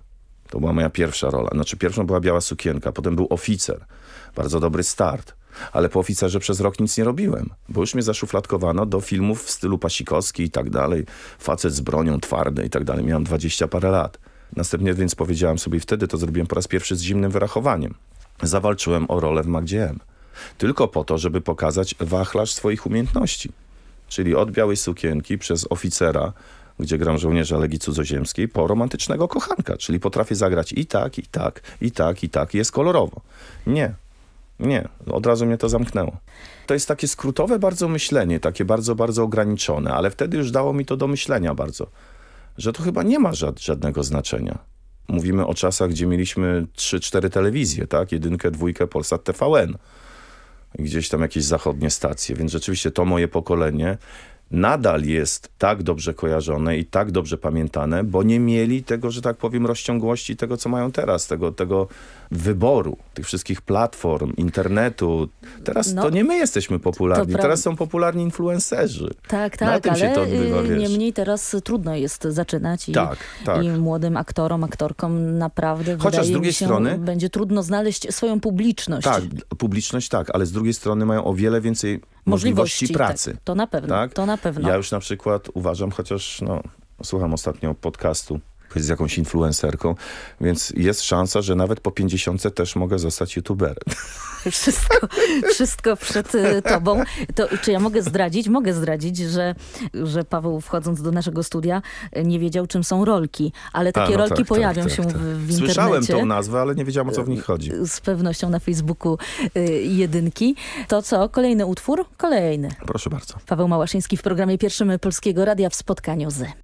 To była moja pierwsza rola. Znaczy pierwszą była biała sukienka, potem był oficer. Bardzo dobry start. Ale po oficerze przez rok nic nie robiłem, bo już mnie zaszufladkowano do filmów w stylu Pasikowski i tak dalej. Facet z bronią twardy i tak dalej. Miałem dwadzieścia parę lat. Następnie więc powiedziałem sobie, wtedy to zrobiłem po raz pierwszy z zimnym wyrachowaniem. Zawalczyłem o rolę w Magdzie M. Tylko po to, żeby pokazać wachlarz swoich umiejętności. Czyli od białej sukienki przez oficera, gdzie gram żołnierza Legii Cudzoziemskiej, po romantycznego kochanka. Czyli potrafię zagrać i tak, i tak, i tak, i tak. I jest kolorowo. Nie. Nie. Od razu mnie to zamknęło. To jest takie skrótowe bardzo myślenie, takie bardzo, bardzo ograniczone, ale wtedy już dało mi to do myślenia bardzo, że to chyba nie ma żad żadnego znaczenia. Mówimy o czasach, gdzie mieliśmy 3-4 telewizje, tak? Jedynkę, dwójkę, Polsat TVN. Gdzieś tam jakieś zachodnie stacje. Więc rzeczywiście to moje pokolenie nadal jest tak dobrze kojarzone i tak dobrze pamiętane, bo nie mieli tego, że tak powiem, rozciągłości tego, co mają teraz, tego, tego wyboru, tych wszystkich platform, internetu. Teraz No, to nie my jesteśmy popularni, teraz są popularni influencerzy. Tak, tak, ale odbywa, y, niemniej teraz trudno jest zaczynać i, Tak, tak. i młodym aktorom, aktorkom naprawdę Chociaż z drugiej się, strony- będzie trudno znaleźć swoją publiczność. Tak, publiczność tak, ale z drugiej strony mają o wiele więcej możliwości, pracy. Tak, to na pewno, Tak? to na pewno. Ja już na przykład uważam, chociaż no, słucham ostatnio podcastu z jakąś influencerką, więc jest szansa, że nawet po 50 też mogę zostać youtuberem. Wszystko, wszystko przed y, tobą. To, czy ja mogę zdradzić? Mogę zdradzić, że, że Paweł wchodząc do naszego studia y, nie wiedział, czym są rolki. Ale takie A, no rolki tak, pojawią tak, się tak, w, tak. w internecie. Słyszałem tą nazwę, ale nie wiedziałem, o co w nich chodzi. Z pewnością na Facebooku jedynki. To co? Kolejny utwór? Kolejny. Proszę bardzo. Paweł Małaszyński w programie pierwszym Polskiego Radia w spotkaniu z...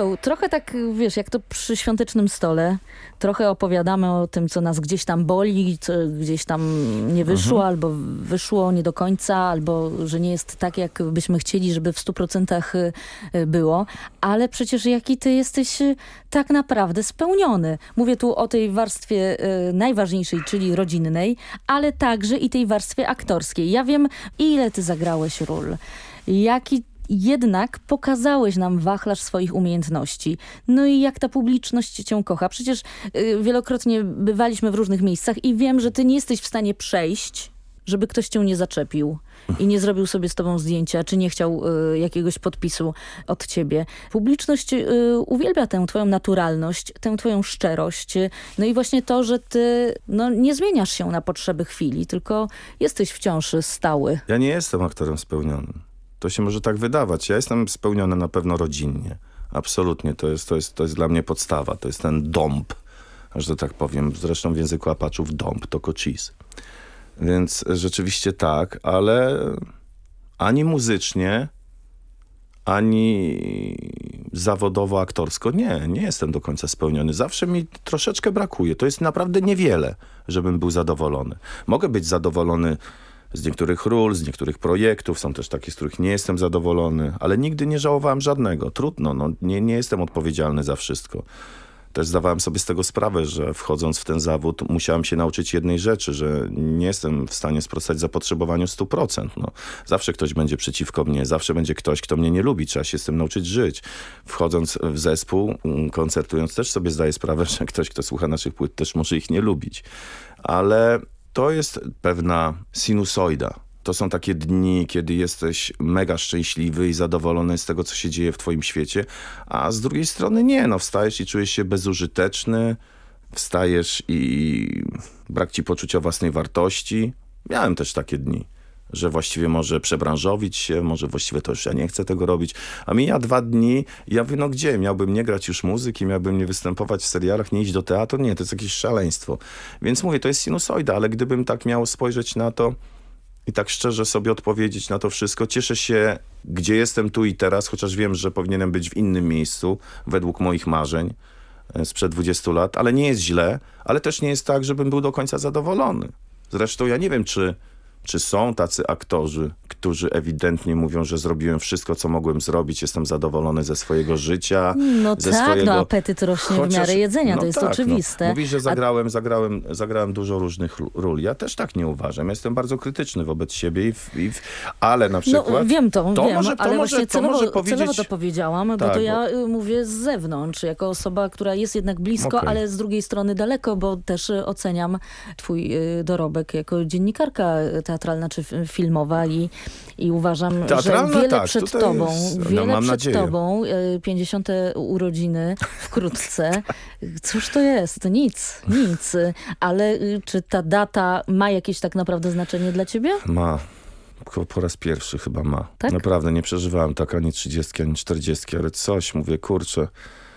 Paweł, trochę tak, wiesz, jak to przy świątecznym stole, trochę opowiadamy o tym, co nas gdzieś tam boli, co gdzieś tam nie wyszło, albo wyszło nie do końca, albo że nie jest tak, jak byśmy chcieli, żeby w stu procentach y, y, było, ale przecież jaki ty jesteś y, tak naprawdę spełniony. Mówię tu o tej warstwie y, najważniejszej, czyli rodzinnej, ale także i tej warstwie aktorskiej. Ja wiem, ile ty zagrałeś ról, jaki jednak pokazałeś nam wachlarz swoich umiejętności. No i jak ta publiczność cię kocha. Przecież y, wielokrotnie bywaliśmy w różnych miejscach i wiem, że ty nie jesteś w stanie przejść, żeby ktoś cię nie zaczepił i nie zrobił sobie z tobą zdjęcia, czy nie chciał y, jakiegoś podpisu od ciebie. Publiczność y, uwielbia tę twoją naturalność, tę twoją szczerość. y, No i właśnie to, że ty no, nie zmieniasz się na potrzeby chwili, tylko jesteś wciąż stały. Ja nie jestem aktorem spełnionym. To się może tak wydawać. Ja jestem spełniony na pewno rodzinnie. Absolutnie. To jest, to jest, to jest dla mnie podstawa. To jest ten dąb, że tak powiem. Zresztą w języku apaczów dąb to kocis. Więc rzeczywiście tak, ale ani muzycznie, ani zawodowo, aktorsko. Nie, nie jestem do końca spełniony. Zawsze mi troszeczkę brakuje. To jest naprawdę niewiele, żebym był zadowolony. Mogę być zadowolony z niektórych ról, z niektórych projektów. Są też takie, z których nie jestem zadowolony, ale nigdy nie żałowałem żadnego. Trudno, no, nie, nie jestem odpowiedzialny za wszystko też zdawałem sobie z tego sprawę, że wchodząc w ten zawód musiałem się nauczyć jednej rzeczy, że nie jestem w stanie sprostać zapotrzebowaniu 100%. No, zawsze ktoś będzie przeciwko mnie, zawsze będzie ktoś, kto mnie nie lubi. Trzeba się z tym nauczyć żyć. Wchodząc w zespół, mm, koncertując też sobie zdaję sprawę, że ktoś, kto słucha naszych płyt też może ich nie lubić. Ale to jest pewna sinusoida to są takie dni, kiedy jesteś mega szczęśliwy i zadowolony z tego, co się dzieje w twoim świecie, a z drugiej strony nie, no wstajesz i czujesz się bezużyteczny, wstajesz i brak ci poczucia własnej wartości. Miałem też takie dni, że właściwie może przebranżowić się, może właściwie to już ja nie chcę tego robić, a mija dwa dni ja mówię, no gdzie? Miałbym nie grać już muzyki, miałbym nie występować w serialach, nie iść do teatru? Nie, to jest jakieś szaleństwo. Więc mówię, to jest sinusoida, ale gdybym tak miał spojrzeć na to, i tak szczerze sobie odpowiedzieć na to wszystko. Cieszę się, gdzie jestem tu i teraz, chociaż wiem, że powinienem być w innym miejscu, według moich marzeń e, sprzed 20 lat, ale nie jest źle, ale też nie jest tak, żebym był do końca zadowolony. Zresztą ja nie wiem, czy czy są tacy aktorzy, którzy ewidentnie mówią, że zrobiłem wszystko, co mogłem zrobić, jestem zadowolony ze swojego życia, No ze tak, swojego... no apetyt rośnie Chociaż- w miarę jedzenia, no to jest tak, oczywiste. No. Mówisz, że A- zagrałem, zagrałem, zagrałem dużo różnych ról. Ja też tak nie uważam. Ja jestem bardzo krytyczny wobec siebie, i w, i w, ale na przykład... No wiem to, to wiem, może, to ale może, właśnie to celowo, może powiedzieć... celowo to powiedziałam, bo Tak, to bo- ja y, mówię z zewnątrz, jako osoba, która jest jednak blisko, Okej. ale z drugiej strony daleko, bo też y, oceniam twój y, dorobek jako dziennikarka teatralna czy filmowa i, i uważam, że wiele tak, przed tobą, jest- no, wiele mam przed nadzieję. tobą, y, 50. urodziny wkrótce. Cóż to jest? Nic, nic. Ale y, czy ta data ma jakieś tak naprawdę znaczenie dla ciebie? Ma. Po, po raz pierwszy chyba ma. Tak? Naprawdę, nie przeżywałem tak ani 30, ani 40, ale coś, mówię, kurczę,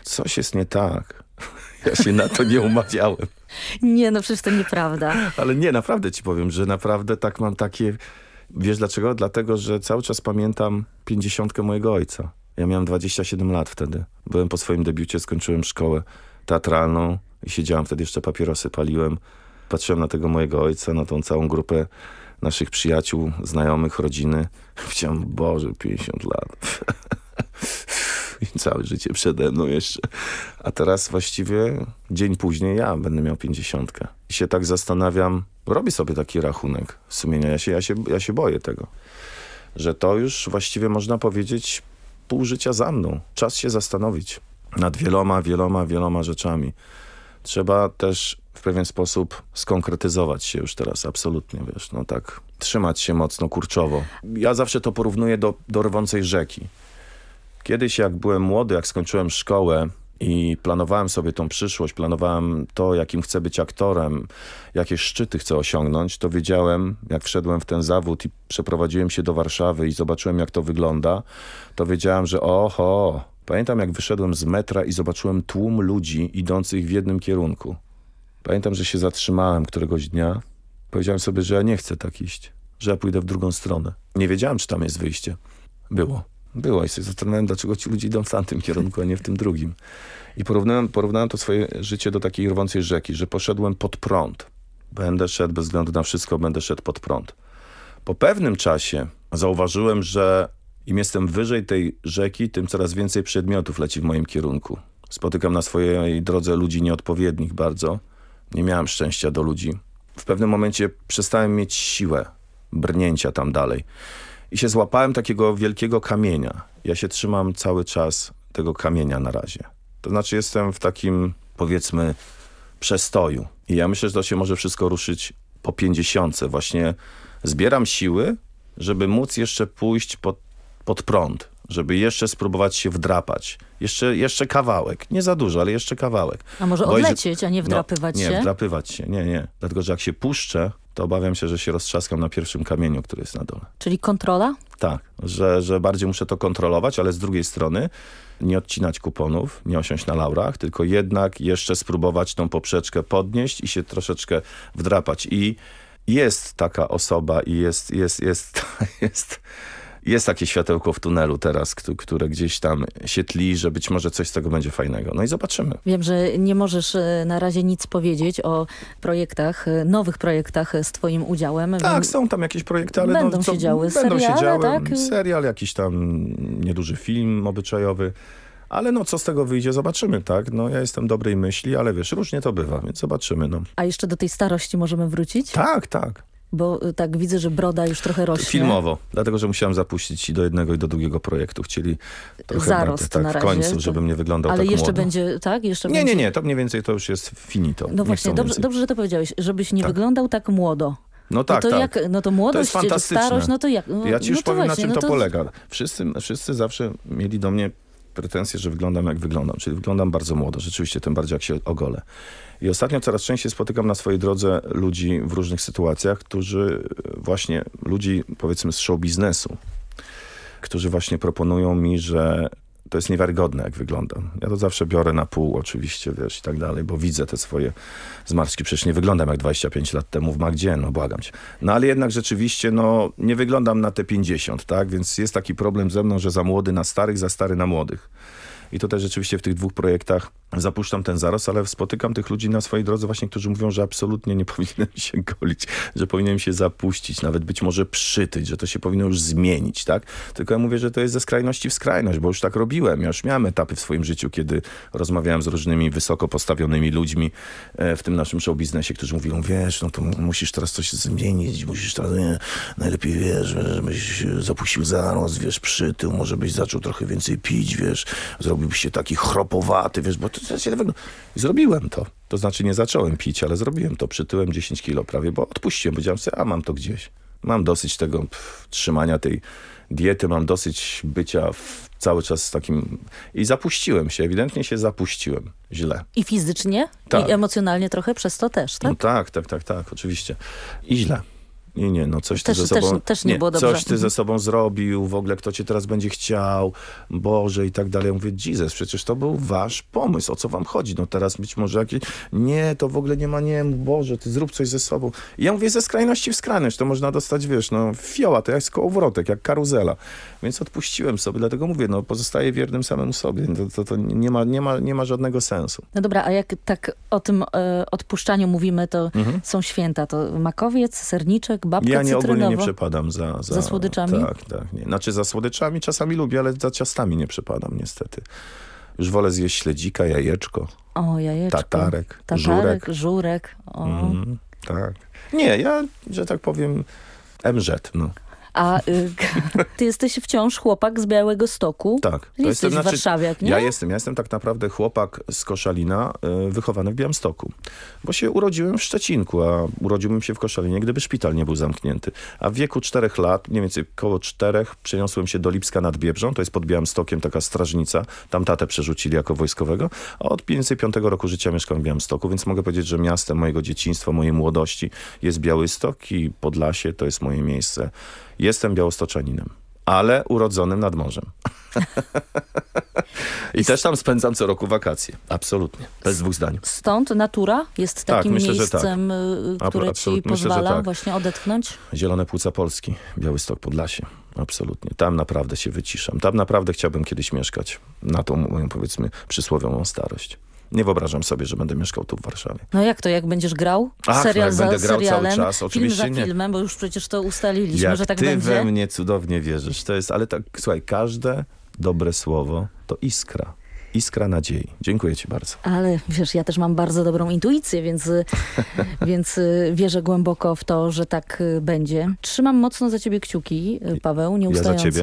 coś jest nie tak. Ja się na to nie umawiałem. Nie, no przecież to nieprawda. Ale nie, naprawdę ci powiem, że naprawdę tak mam takie... Wiesz dlaczego? Dlatego, że cały czas pamiętam pięćdziesiątkę mojego ojca. Ja miałem 27 lat wtedy. Byłem po swoim debiucie, skończyłem szkołę teatralną i siedziałem wtedy, jeszcze papierosy paliłem. Patrzyłem na tego mojego ojca, na tą całą grupę naszych przyjaciół, znajomych, rodziny. Powiedziałem, Boże, 50 lat. Całe życie przede mną jeszcze. A teraz właściwie dzień później ja będę miał 50. I się tak zastanawiam, robię sobie taki rachunek sumienia. Ja się, ja, się, ja się boję tego, że to już właściwie można powiedzieć pół życia za mną. Czas się zastanowić nad wieloma, wieloma, wieloma rzeczami. Trzeba też w pewien sposób skonkretyzować się już teraz, absolutnie, wiesz, no tak, trzymać się mocno kurczowo. Ja zawsze to porównuję do, do rwącej rzeki. Kiedyś jak byłem młody, jak skończyłem szkołę i planowałem sobie tą przyszłość, planowałem to, jakim chcę być aktorem, jakie szczyty chcę osiągnąć, to wiedziałem, jak wszedłem w ten zawód i przeprowadziłem się do Warszawy i zobaczyłem, jak to wygląda, to wiedziałem, że oho, pamiętam jak wyszedłem z metra i zobaczyłem tłum ludzi idących w jednym kierunku. Pamiętam, że się zatrzymałem któregoś dnia, powiedziałem sobie, że ja nie chcę tak iść, że ja pójdę w drugą stronę. Nie wiedziałem, czy tam jest wyjście. Było. Było i się zastanawiałem, dlaczego ci ludzie idą w tamtym kierunku, a nie w tym drugim. I porównałem, porównałem to swoje życie do takiej rwącej rzeki, że poszedłem pod prąd. Będę szedł bez względu na wszystko, będę szedł pod prąd. Po pewnym czasie zauważyłem, że im jestem wyżej tej rzeki, tym coraz więcej przedmiotów leci w moim kierunku. Spotykam na swojej drodze ludzi nieodpowiednich bardzo. Nie miałem szczęścia do ludzi. W pewnym momencie przestałem mieć siłę brnięcia tam dalej. I się złapałem takiego wielkiego kamienia. Ja się trzymam cały czas tego kamienia na razie. To znaczy jestem w takim, powiedzmy, przestoju. I ja myślę, że to się może wszystko ruszyć po pięćdziesiątce. Właśnie zbieram siły, żeby móc jeszcze pójść pod, pod prąd. Żeby jeszcze spróbować się wdrapać. Jeszcze, jeszcze kawałek. Nie za dużo, ale jeszcze kawałek. A może Bo odlecieć, a nie wdrapywać no, się? Nie, wdrapywać się. Nie, nie. Dlatego, że jak się puszczę, to obawiam się, że się roztrzaskam na pierwszym kamieniu, który jest na dole. Czyli kontrola? Tak, że, że bardziej muszę to kontrolować, ale z drugiej strony nie odcinać kuponów, nie osiąść na laurach, tylko jednak jeszcze spróbować tą poprzeczkę podnieść i się troszeczkę wdrapać. I jest taka osoba i jest, jest, jest, jest jest takie światełko w tunelu teraz, które gdzieś tam się tli, że być może coś z tego będzie fajnego. No i zobaczymy. Wiem, że nie możesz e, na razie nic powiedzieć o projektach, e, nowych projektach z twoim udziałem. Tak, są tam jakieś projekty, ale będą no, się działy. Będą Seriale, się działy. tak? Serial, jakiś tam nieduży film obyczajowy. Ale no, co z tego wyjdzie, zobaczymy, tak? No, ja jestem dobrej myśli, ale wiesz, różnie to bywa, więc zobaczymy, no. A jeszcze do tej starości możemy wrócić? Tak, tak. Bo y, tak widzę, że broda już trochę rośnie. Filmowo, dlatego, że musiałem zapuścić i do jednego i do drugiego projektu. Chcieli trochę Zarost tak, w końcu, to... żebym nie wyglądał Ale tak jeszcze młodo. będzie, tak? Jeszcze nie, będzie... nie, nie, to mniej więcej to już jest finito. No nie właśnie, dobrze, dobrze, że to powiedziałeś, żebyś nie Tak. wyglądał tak młodo. No tak, no to tak. Jak, no to młodość, to jest fantastyczne. starość, no to jak? No, ja ci już no to powiem, właśnie, na czym no to, polega. Wszyscy, wszyscy zawsze mieli do mnie pretensje, że wyglądam jak wyglądam, czyli wyglądam bardzo młodo, rzeczywiście, tym bardziej jak się ogolę. I ostatnio coraz częściej spotykam na swojej drodze ludzi w różnych sytuacjach, którzy właśnie, ludzi powiedzmy z show biznesu, którzy właśnie proponują mi, że to jest niewiarygodne, jak wyglądam. Ja to zawsze biorę na pół oczywiście, wiesz, i tak dalej, bo widzę te swoje zmarszczki. Przecież nie wyglądam jak 25 lat temu w Magdzie, no błagam cię. No ale jednak rzeczywiście, no nie wyglądam na te 50, tak? Więc jest taki problem ze mną, że za młody na starych, za stary na młodych. I tutaj rzeczywiście w tych dwóch projektach zapuszczam ten zarost, ale spotykam tych ludzi na swojej drodze właśnie, którzy mówią, że absolutnie nie powinienem się golić, że powinienem się zapuścić, nawet być może przytyć, że to się powinno już zmienić, tak? Tylko ja mówię, że to jest ze skrajności w skrajność, bo już tak robiłem. Ja już miałem etapy w swoim życiu, kiedy rozmawiałem z różnymi wysoko postawionymi ludźmi e, w tym naszym show biznesie, którzy mówią, wiesz, no to musisz teraz coś zmienić, musisz teraz, nie, najlepiej, wiesz, żebyś zapuścił zarost, wiesz, przytył, może byś zaczął trochę więcej pić, wiesz, zrobiłbyś się taki chropowaty, wiesz, bo to się wygląda. Zrobiłem to. To znaczy nie zacząłem pić, ale zrobiłem to. Przytyłem 10 kilo prawie, bo odpuściłem. Powiedziałem sobie, a mam to gdzieś. Mam dosyć tego pff, trzymania tej diety, mam dosyć bycia w, cały czas z takim... I zapuściłem się, ewidentnie się zapuściłem. Źle. I fizycznie, Tak. i emocjonalnie trochę przez to też, tak? No tak, tak, tak, tak, oczywiście. I źle. Nie, nie, no coś Też- ty ze też- sobą... też nie było dobrze. Coś ty ze sobą zrobił, w ogóle kto cię teraz będzie chciał, Boże i tak dalej. Ja mówię, Jesus, przecież to był wasz pomysł, o co wam chodzi? No teraz być może jakieś... Nie, to w ogóle nie ma, nie, Boże, ty zrób coś ze sobą. I ja mówię, ze skrajności w skrajność, to można dostać, wiesz, no fioła, to jak kołowrotek, jak karuzela. Więc odpuściłem sobie, dlatego mówię, no pozostaję wiernym samemu sobie. To, to, to nie, ma, nie, ma, nie ma żadnego sensu. No dobra, a jak tak o tym e, odpuszczaniu mówimy, to Mhm. są święta. To makowiec, serniczek, babka Ja nie ogólnie nie przepadam za, za... Za słodyczami? Tak, tak. Nie. Znaczy za słodyczami czasami lubię, ale za ciastami nie przepadam niestety. Już wolę zjeść śledzika, jajeczko, O, jajeczko. tatarek, Tatarek, żurek. żurek. O. Mhm, tak. Nie, ja, że tak powiem, MZ, no. A y, ty jesteś wciąż chłopak z Białego Stoku? Tak. Jesteś w Warszawie, nie? Ja jestem, ja jestem tak naprawdę chłopak z Koszalina, y, wychowany w Białymstoku. Bo się urodziłem w Szczecinku, a urodziłbym się w Koszalinie, gdyby szpital nie był zamknięty. A w wieku czterech lat, mniej więcej koło czterech, przeniosłem się do Lipska nad Biebrzą, to jest pod Białymstokiem taka strażnica, tam tatę przerzucili jako wojskowego, a od mniej więcej piątego roku życia mieszkam w Białymstoku, więc mogę powiedzieć, że miastem mojego dzieciństwa, mojej młodości jest Białystok i Podlasie to jest moje miejsce. Jestem białostoczaninem, ale urodzonym nad morzem. I też tam spędzam co roku wakacje. Absolutnie. Bez dwóch zdań. Stąd natura jest Tak, takim myślę, że miejscem, tak. które ci Absolutnie, myślę, pozwala tak. właśnie odetchnąć? Zielone płuca Polski, Białystok, Podlasie. Absolutnie. Tam naprawdę się wyciszam. Tam naprawdę chciałbym kiedyś mieszkać. Na tą moją, powiedzmy, przysłowiową starość. Nie wyobrażam sobie, że będę mieszkał tu w Warszawie. No jak to, jak będziesz grał? Ach, no Serial za będę grał cały serialem, czas, film oczywiście za nie. filmem, bo już przecież to ustaliliśmy, Jak że tak ty będzie. we mnie cudownie wierzysz. To jest, ale tak, słuchaj, każde dobre słowo to iskra. Iskra nadziei. Dziękuję ci bardzo. Ale wiesz, ja też mam bardzo dobrą intuicję, więc, więc y, wierzę głęboko w to, że tak y, będzie. Trzymam mocno za ciebie kciuki, y, Paweł, nieustająco. ciebie.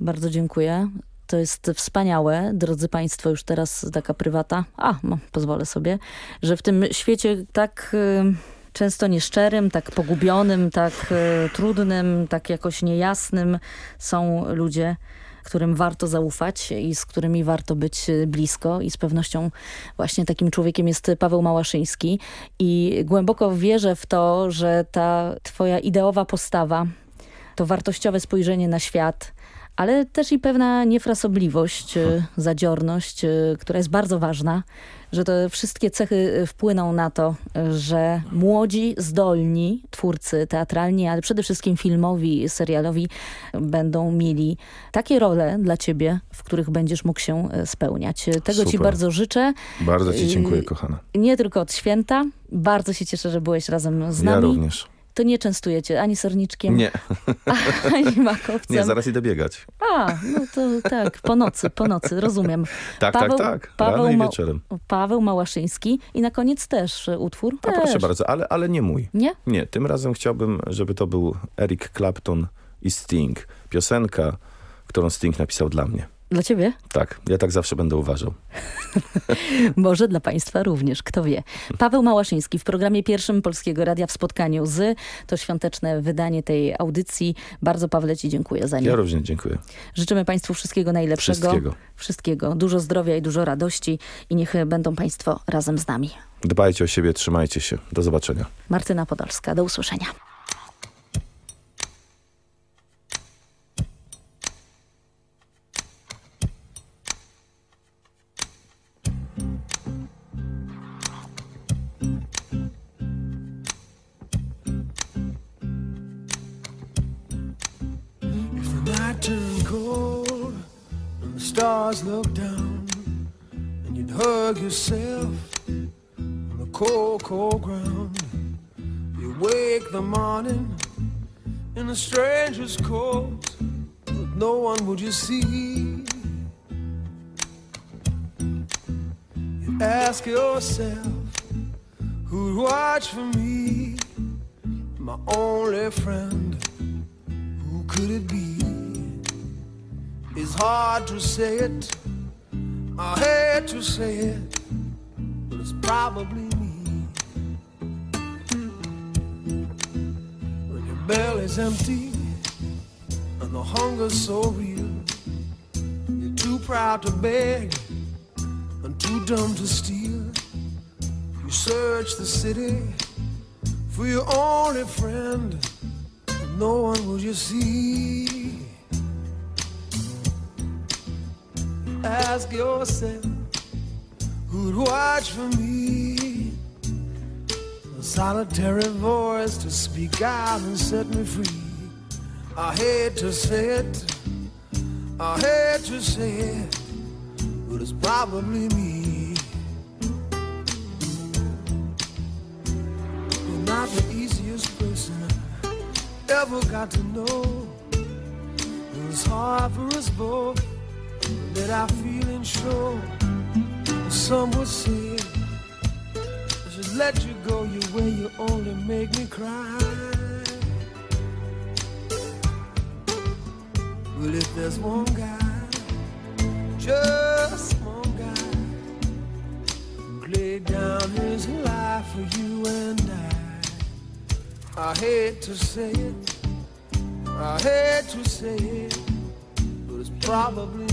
Bardzo dziękuję. To jest wspaniałe, drodzy Państwo, już teraz taka prywata, a no, pozwolę sobie, że w tym świecie tak y, często nieszczerym, tak pogubionym, tak y, trudnym, tak jakoś niejasnym są ludzie, którym warto zaufać i z którymi warto być y, blisko. I z pewnością właśnie takim człowiekiem jest Paweł Małaszyński. I głęboko wierzę w to, że ta twoja ideowa postawa, to wartościowe spojrzenie na świat, ale też i pewna niefrasobliwość, e, zadziorność, e, która jest bardzo ważna, że te wszystkie cechy e, wpłyną na to, że młodzi, zdolni twórcy teatralni, ale przede wszystkim filmowi, serialowi będą mieli takie role dla ciebie, w których będziesz mógł się spełniać. Tego Super. ci bardzo życzę. Bardzo ci dziękuję, kochana. Nie tylko od święta. Bardzo się cieszę, że byłeś razem z Ja nami. również. To nie częstujecie ani serniczkiem, Nie, ani makowcem. nie, zaraz idę biegać. A, no to tak, po nocy, po nocy, rozumiem. Tak, Paweł- tak, tak. Paweł Rano i Ma- wieczorem. Paweł Małaszyński i na koniec też utwór. A też. proszę bardzo, ale, ale nie mój. Nie? Nie, tym razem chciałbym, żeby to był Eric Clapton i Sting. Piosenka, którą Sting napisał dla mnie. Dla ciebie? Tak, ja tak zawsze będę uważał. Może dla państwa również, kto wie. Paweł Małaszyński w programie pierwszym Polskiego Radia w spotkaniu z to świąteczne wydanie tej audycji. Bardzo Pawle ci dziękuję za nie. Ja również dziękuję. Życzymy państwu wszystkiego najlepszego. Wszystkiego. Wszystkiego. Dużo zdrowia i dużo radości i niech będą państwo razem z nami. Dbajcie o siebie, trzymajcie się. Do zobaczenia. Martyna Podolska, do usłyszenia. Stars look down, and you'd hug yourself on the cold, cold ground, you wake the morning in a stranger's coat, but no one would you see. You ask yourself, who'd watch for me, my only friend who could it be? Hard to say it, I hate to say it, but it's probably me. When your belly's empty and the hunger's so real, you're too proud to beg and too dumb to steal. You search the city for your only friend no one will you see. Ask yourself, who'd watch for me? A solitary voice to speak out and set me free. I hate to say it, I hate to say it, but it's probably me. You're not the easiest person I ever got to know. It was hard for us both I feel and. Some would say I should let you go your way. You only make me cry. Well, if there's one guy, just one guy, who laid down his life for you and I. I hate to say it, I hate to say it, but it's probably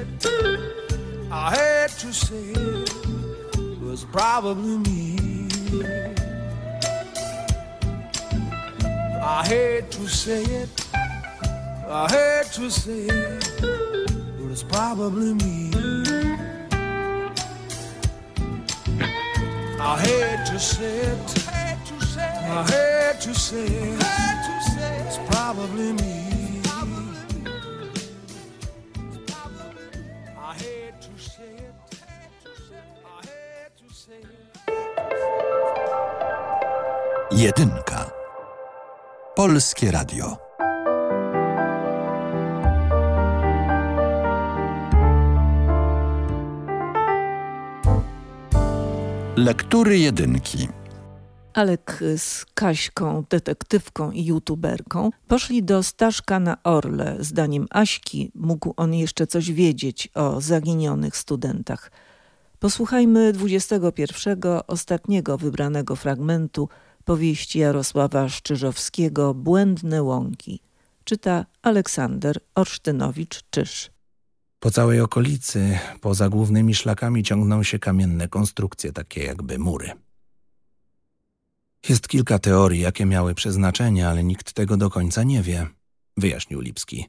it, I hate to say it, was probably me. I hate to say it, I hate to say it, but it's probably me. I hate to say it, I hate to say it, it's probably me. Jedynka. Polskie Radio. Lektury jedynki. Alek z Kaśką, detektywką i youtuberką, poszli do Staszka na Orle. Zdaniem Aśki mógł on jeszcze coś wiedzieć o zaginionych studentach. Posłuchajmy 21, ostatniego wybranego fragmentu powieści Jarosława Szczyżowskiego Błędne łąki. Czyta Aleksander Orsztynowicz-Czyż. Po całej okolicy, poza głównymi szlakami ciągną się kamienne konstrukcje, takie jakby mury. Jest kilka teorii, jakie miały przeznaczenie, ale nikt tego do końca nie wie, wyjaśnił Lipski.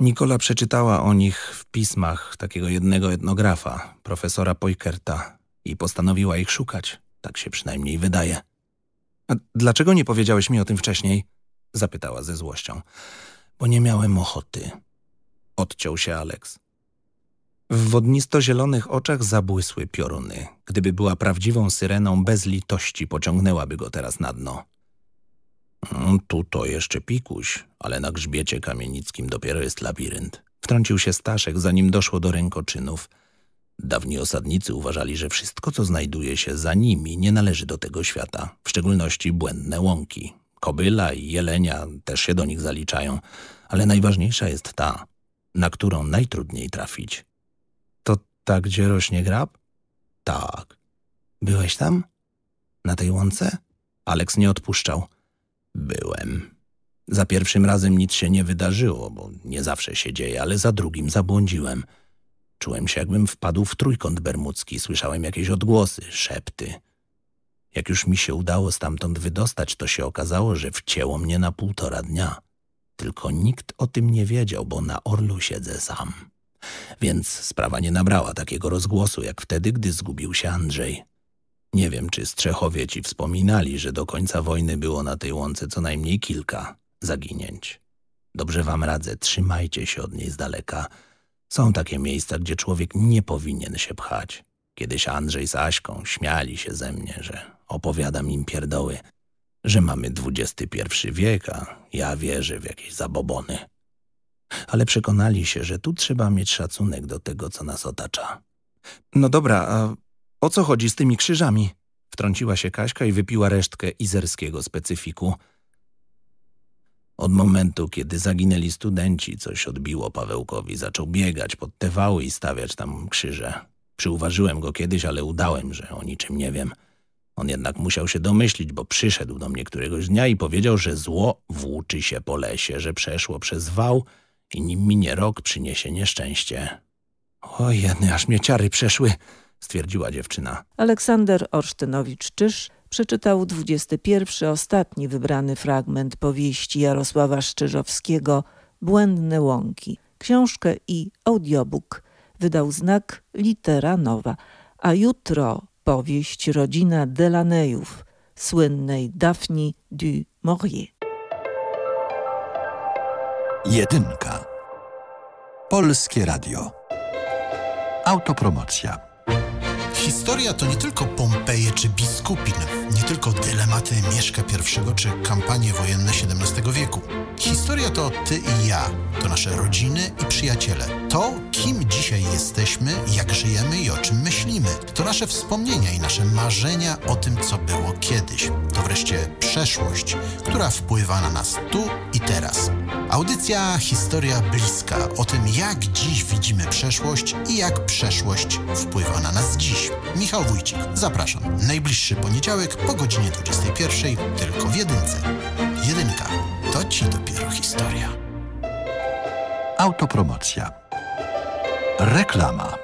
Nikola przeczytała o nich w pismach takiego jednego etnografa, profesora Poikerta, i postanowiła ich szukać. Tak się przynajmniej wydaje. A dlaczego nie powiedziałeś mi o tym wcześniej? Zapytała ze złością. Bo nie miałem ochoty. Odciął się Alex. W wodnisto-zielonych oczach zabłysły pioruny. Gdyby była prawdziwą syreną, bez litości pociągnęłaby go teraz na dno. Mm, tu to jeszcze pikuś, ale na grzbiecie kamienickim dopiero jest labirynt. Wtrącił się Staszek, zanim doszło do rękoczynów. Dawni osadnicy uważali, że wszystko, co znajduje się za nimi, nie należy do tego świata, w szczególności błędne łąki. Kobyla i jelenia też się do nich zaliczają, ale najważniejsza jest ta, na którą najtrudniej trafić. To ta, gdzie rośnie grab? Tak. Byłeś tam? Na tej łące? Aleks nie odpuszczał. Byłem. Za pierwszym razem nic się nie wydarzyło, bo nie zawsze się dzieje, ale za drugim zabłądziłem. Czułem się, jakbym wpadł w trójkąt bermudzki. Słyszałem jakieś odgłosy, szepty. Jak już mi się udało stamtąd wydostać, to się okazało, że wcięło mnie na półtora dnia. Tylko nikt o tym nie wiedział, bo na Orlu siedzę sam. Więc sprawa nie nabrała takiego rozgłosu, jak wtedy, gdy zgubił się Andrzej. Nie wiem, czy Strzechowie ci wspominali, że do końca wojny było na tej łące co najmniej kilka zaginięć. Dobrze wam radzę, trzymajcie się od niej z daleka. Są takie miejsca, gdzie człowiek nie powinien się pchać. Kiedyś Andrzej z Aśką śmiali się ze mnie, że opowiadam im pierdoły, że mamy XXI wiek, a ja wierzę w jakieś zabobony. Ale przekonali się, że tu trzeba mieć szacunek do tego, co nas otacza. No dobra, a o co chodzi z tymi krzyżami? Wtrąciła się Kaśka i wypiła resztkę izerskiego specyfiku. Od momentu, kiedy zaginęli studenci, coś odbiło Pawełkowi. Zaczął biegać pod te wały i stawiać tam krzyże. Przyuważyłem go kiedyś, ale udałem, że o niczym nie wiem. On jednak musiał się domyślić, bo przyszedł do mnie któregoś dnia i powiedział, że zło włóczy się po lesie, że przeszło przez wał i nim minie rok przyniesie nieszczęście. O jedny, aż mnie ciary przeszły, stwierdziła dziewczyna. Aleksander Orsztynowicz-Czyż przeczytał 21, ostatni wybrany fragment powieści Jarosława Szczyżowskiego Błędne łąki. Książkę i audiobook wydał znak Litera Nowa, a jutro powieść Rodzina Delaneyów, słynnej Daphne du Maurier. Jedynka. Polskie Radio. Autopromocja. Historia to nie tylko Pompeje czy Biskupin, nie tylko dylematy Mieszka I czy kampanie wojenne XVII wieku. Historia to ty i ja, to nasze rodziny i przyjaciele. To, kim dzisiaj jesteśmy, jak żyjemy i o czym myślimy. To nasze wspomnienia i nasze marzenia o tym, co było kiedyś. To wreszcie przeszłość, która wpływa na nas tu i teraz. Audycja Historia Bliska o tym, jak dziś widzimy przeszłość i jak przeszłość wpływa na nas dziś. Michał Wójcik, zapraszam. Najbliższy poniedziałek po godzinie 21, tylko w jedynce. Jedynka, to ci dopiero historia. Autopromocja. Reklama.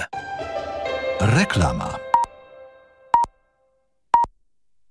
Reklama.